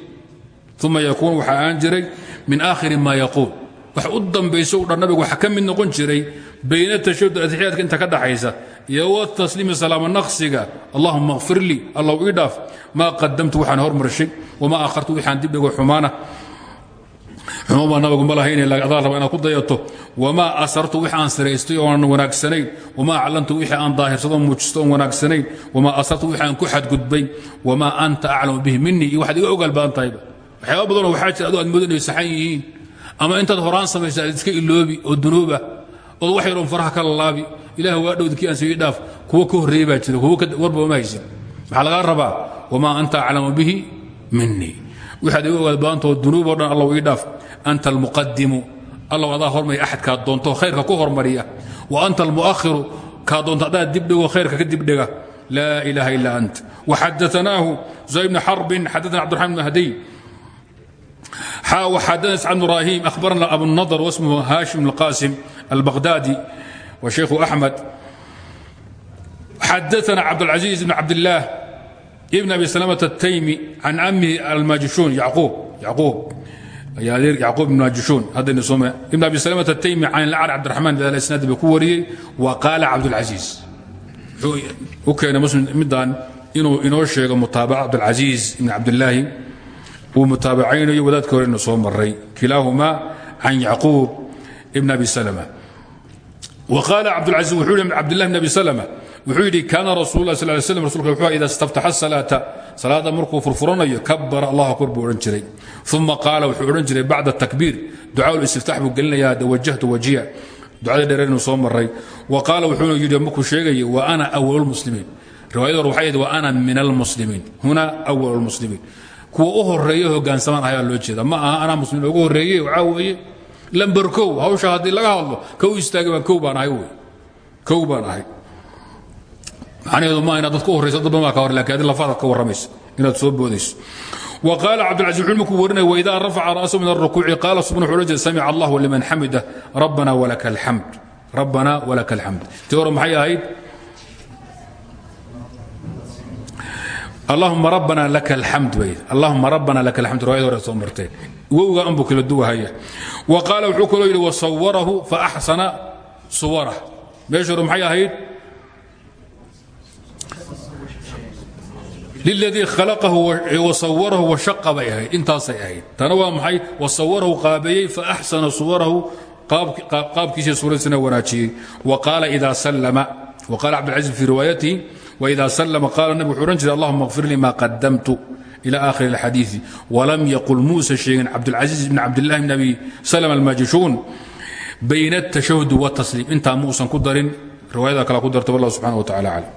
uma yakuunu waxa ahaan jiray min aakhiri ma yaquul. Wax u dambayso u dhan nabigu waxa ka mid noqon jiray bayna tashahud atixiyaadka inta ka dhaxaysa iyo watasliimi salaama naqsiga allahuma kfir lii allow ii dhaaf maa qadamtu waxaan hormarshay wamaa akhartu waxaan dibdhigo xumaana. Xumo baa nabigu ma lahayn adaa raba inaad ku dayato. Wamaa asartu wix aan siraystay ooan wanaagsanayn. Wamaa aclantu wixii aan daahirsado muujisto oon wanaagsanayn. Wamaa asartu wixii aan ku xadgudbay wamaa anta aclamu bihi minii iyo waxaad iga ogaal badan tahayba waxyaaba badanoo waxaa jira adoo aad moodo od wax yaroon faraha kala laabi ilaah waa dhowdkii aan sii dhaaf kuwa ka horreeye jira kuwa warba uma haysin maxaa lagaa rabaa wamaa anta aclamu bihi minii waxaad igu ogaad baantoo dunuuboo dhan allaw ii dhaaf. Anta almuqadimu allaw adaa hormaya axad kaa doonto khayrka ku hormariya. Wa anta almu'ahiru kaa doonto haddaad dibdhigo khayrka ka dibdhiga laa ilaaha ila ant. Waxadaanaahu zay bn xarbin xadaana cbdiraman bn hadiy. Xaa waxadaana isca bn ibrahim ahbarna abunahr wasmuhu haashim اlqaasim البغدادي وشيخ أحمد xadثna عبدالعزيز بن عبد الله بن أبي سلمة التيمي عن أمه الماجشون يعقوب يعقوب يعقوب بن ماجشون هذا نسمى ابن أبي سلمة التيمي عن الأعرى عبد الرحمن ذا الإسناد بكوري وقال عبد العزيز وكان مسلم مدان inuu inoo sheego mutaabaca cabdالعaزيز بن عبد الله uu mutaabacaynayo wadaadka horena soo maray kilaahumaa can yacquub ibn abi salma wuxuu yidhi cabdillah bn abi salma wuxuu yidhi kaana rasul sal slam rasulka wuxuu ida istaftaxa salaata salaada markuu furfuranayo kabara allah akbar buu odhan jiray. Uma qaala wuxuu odhan jiray bacda takbiir ducaa listiftax buu gelinayaa de wajahtu wajiya ducadii dheereynu soo maray wa qaala wuxuuna yidhi markuu sheegaya wa ana awal lmuslimiin riwaayada hor waxay wa ana min almuslimiin huna awal lmuslimiin kuwa u horreeya hogaansamaan ayaa loo jeeda ma aha anaa muslimiin ugu horeeye waxaa weeye lamber kow hawsha haddii laga hadlo kow istaagay baan kow baan wey. Kow baan ahay. Ma inaad dad ka horraysa dad ka hor laakiin adi lafaadaad ka warramaysa inaad soo boodayso. Qaala cabdilcaziz wuxuu markuu warinaya waidaa rafaca ra'sahu min alrukuuci qaala subna wuxuu jeeda samica allahu liman xamida rabbana walaka alxamd rabbana walaka alxamd. Tii hore maxay ahayd? Allahuma rabbana laka alxamd bay. Allahuma rabbana laka alxamd riwaayad hore soo wowga anbuu kala duwahaya. Wa qaala wuxuu kaloo yidhi wasawarahu faaxsana suwarah meeshu hore maxay ahayd? Liladii khalaqahu wasawarahu washaqa bay ahayd. Intaasay ahayd. Tana waa maxay? Wasawarahu qaabeeyey faaxsana suwarahu. Qaabkiisa suuradiisana wanaajiyey. Wa qaala ida sallama. Wa qaala cabdilcaziz fii riwaayatihi waida sallama qaala nabigu wuxuu odhan jiray allahuma اkfir lii ma qadamtu إlى آkhir الxadiiثi وlam yaqul muusa sheegin cabdالcaزiiz bn cabdالlahi bn abi slm almajishuun bayna التashahud والtasliim intaa muusan ku darin riwaayada kale ku darta wallah subxanaه و tacala aclam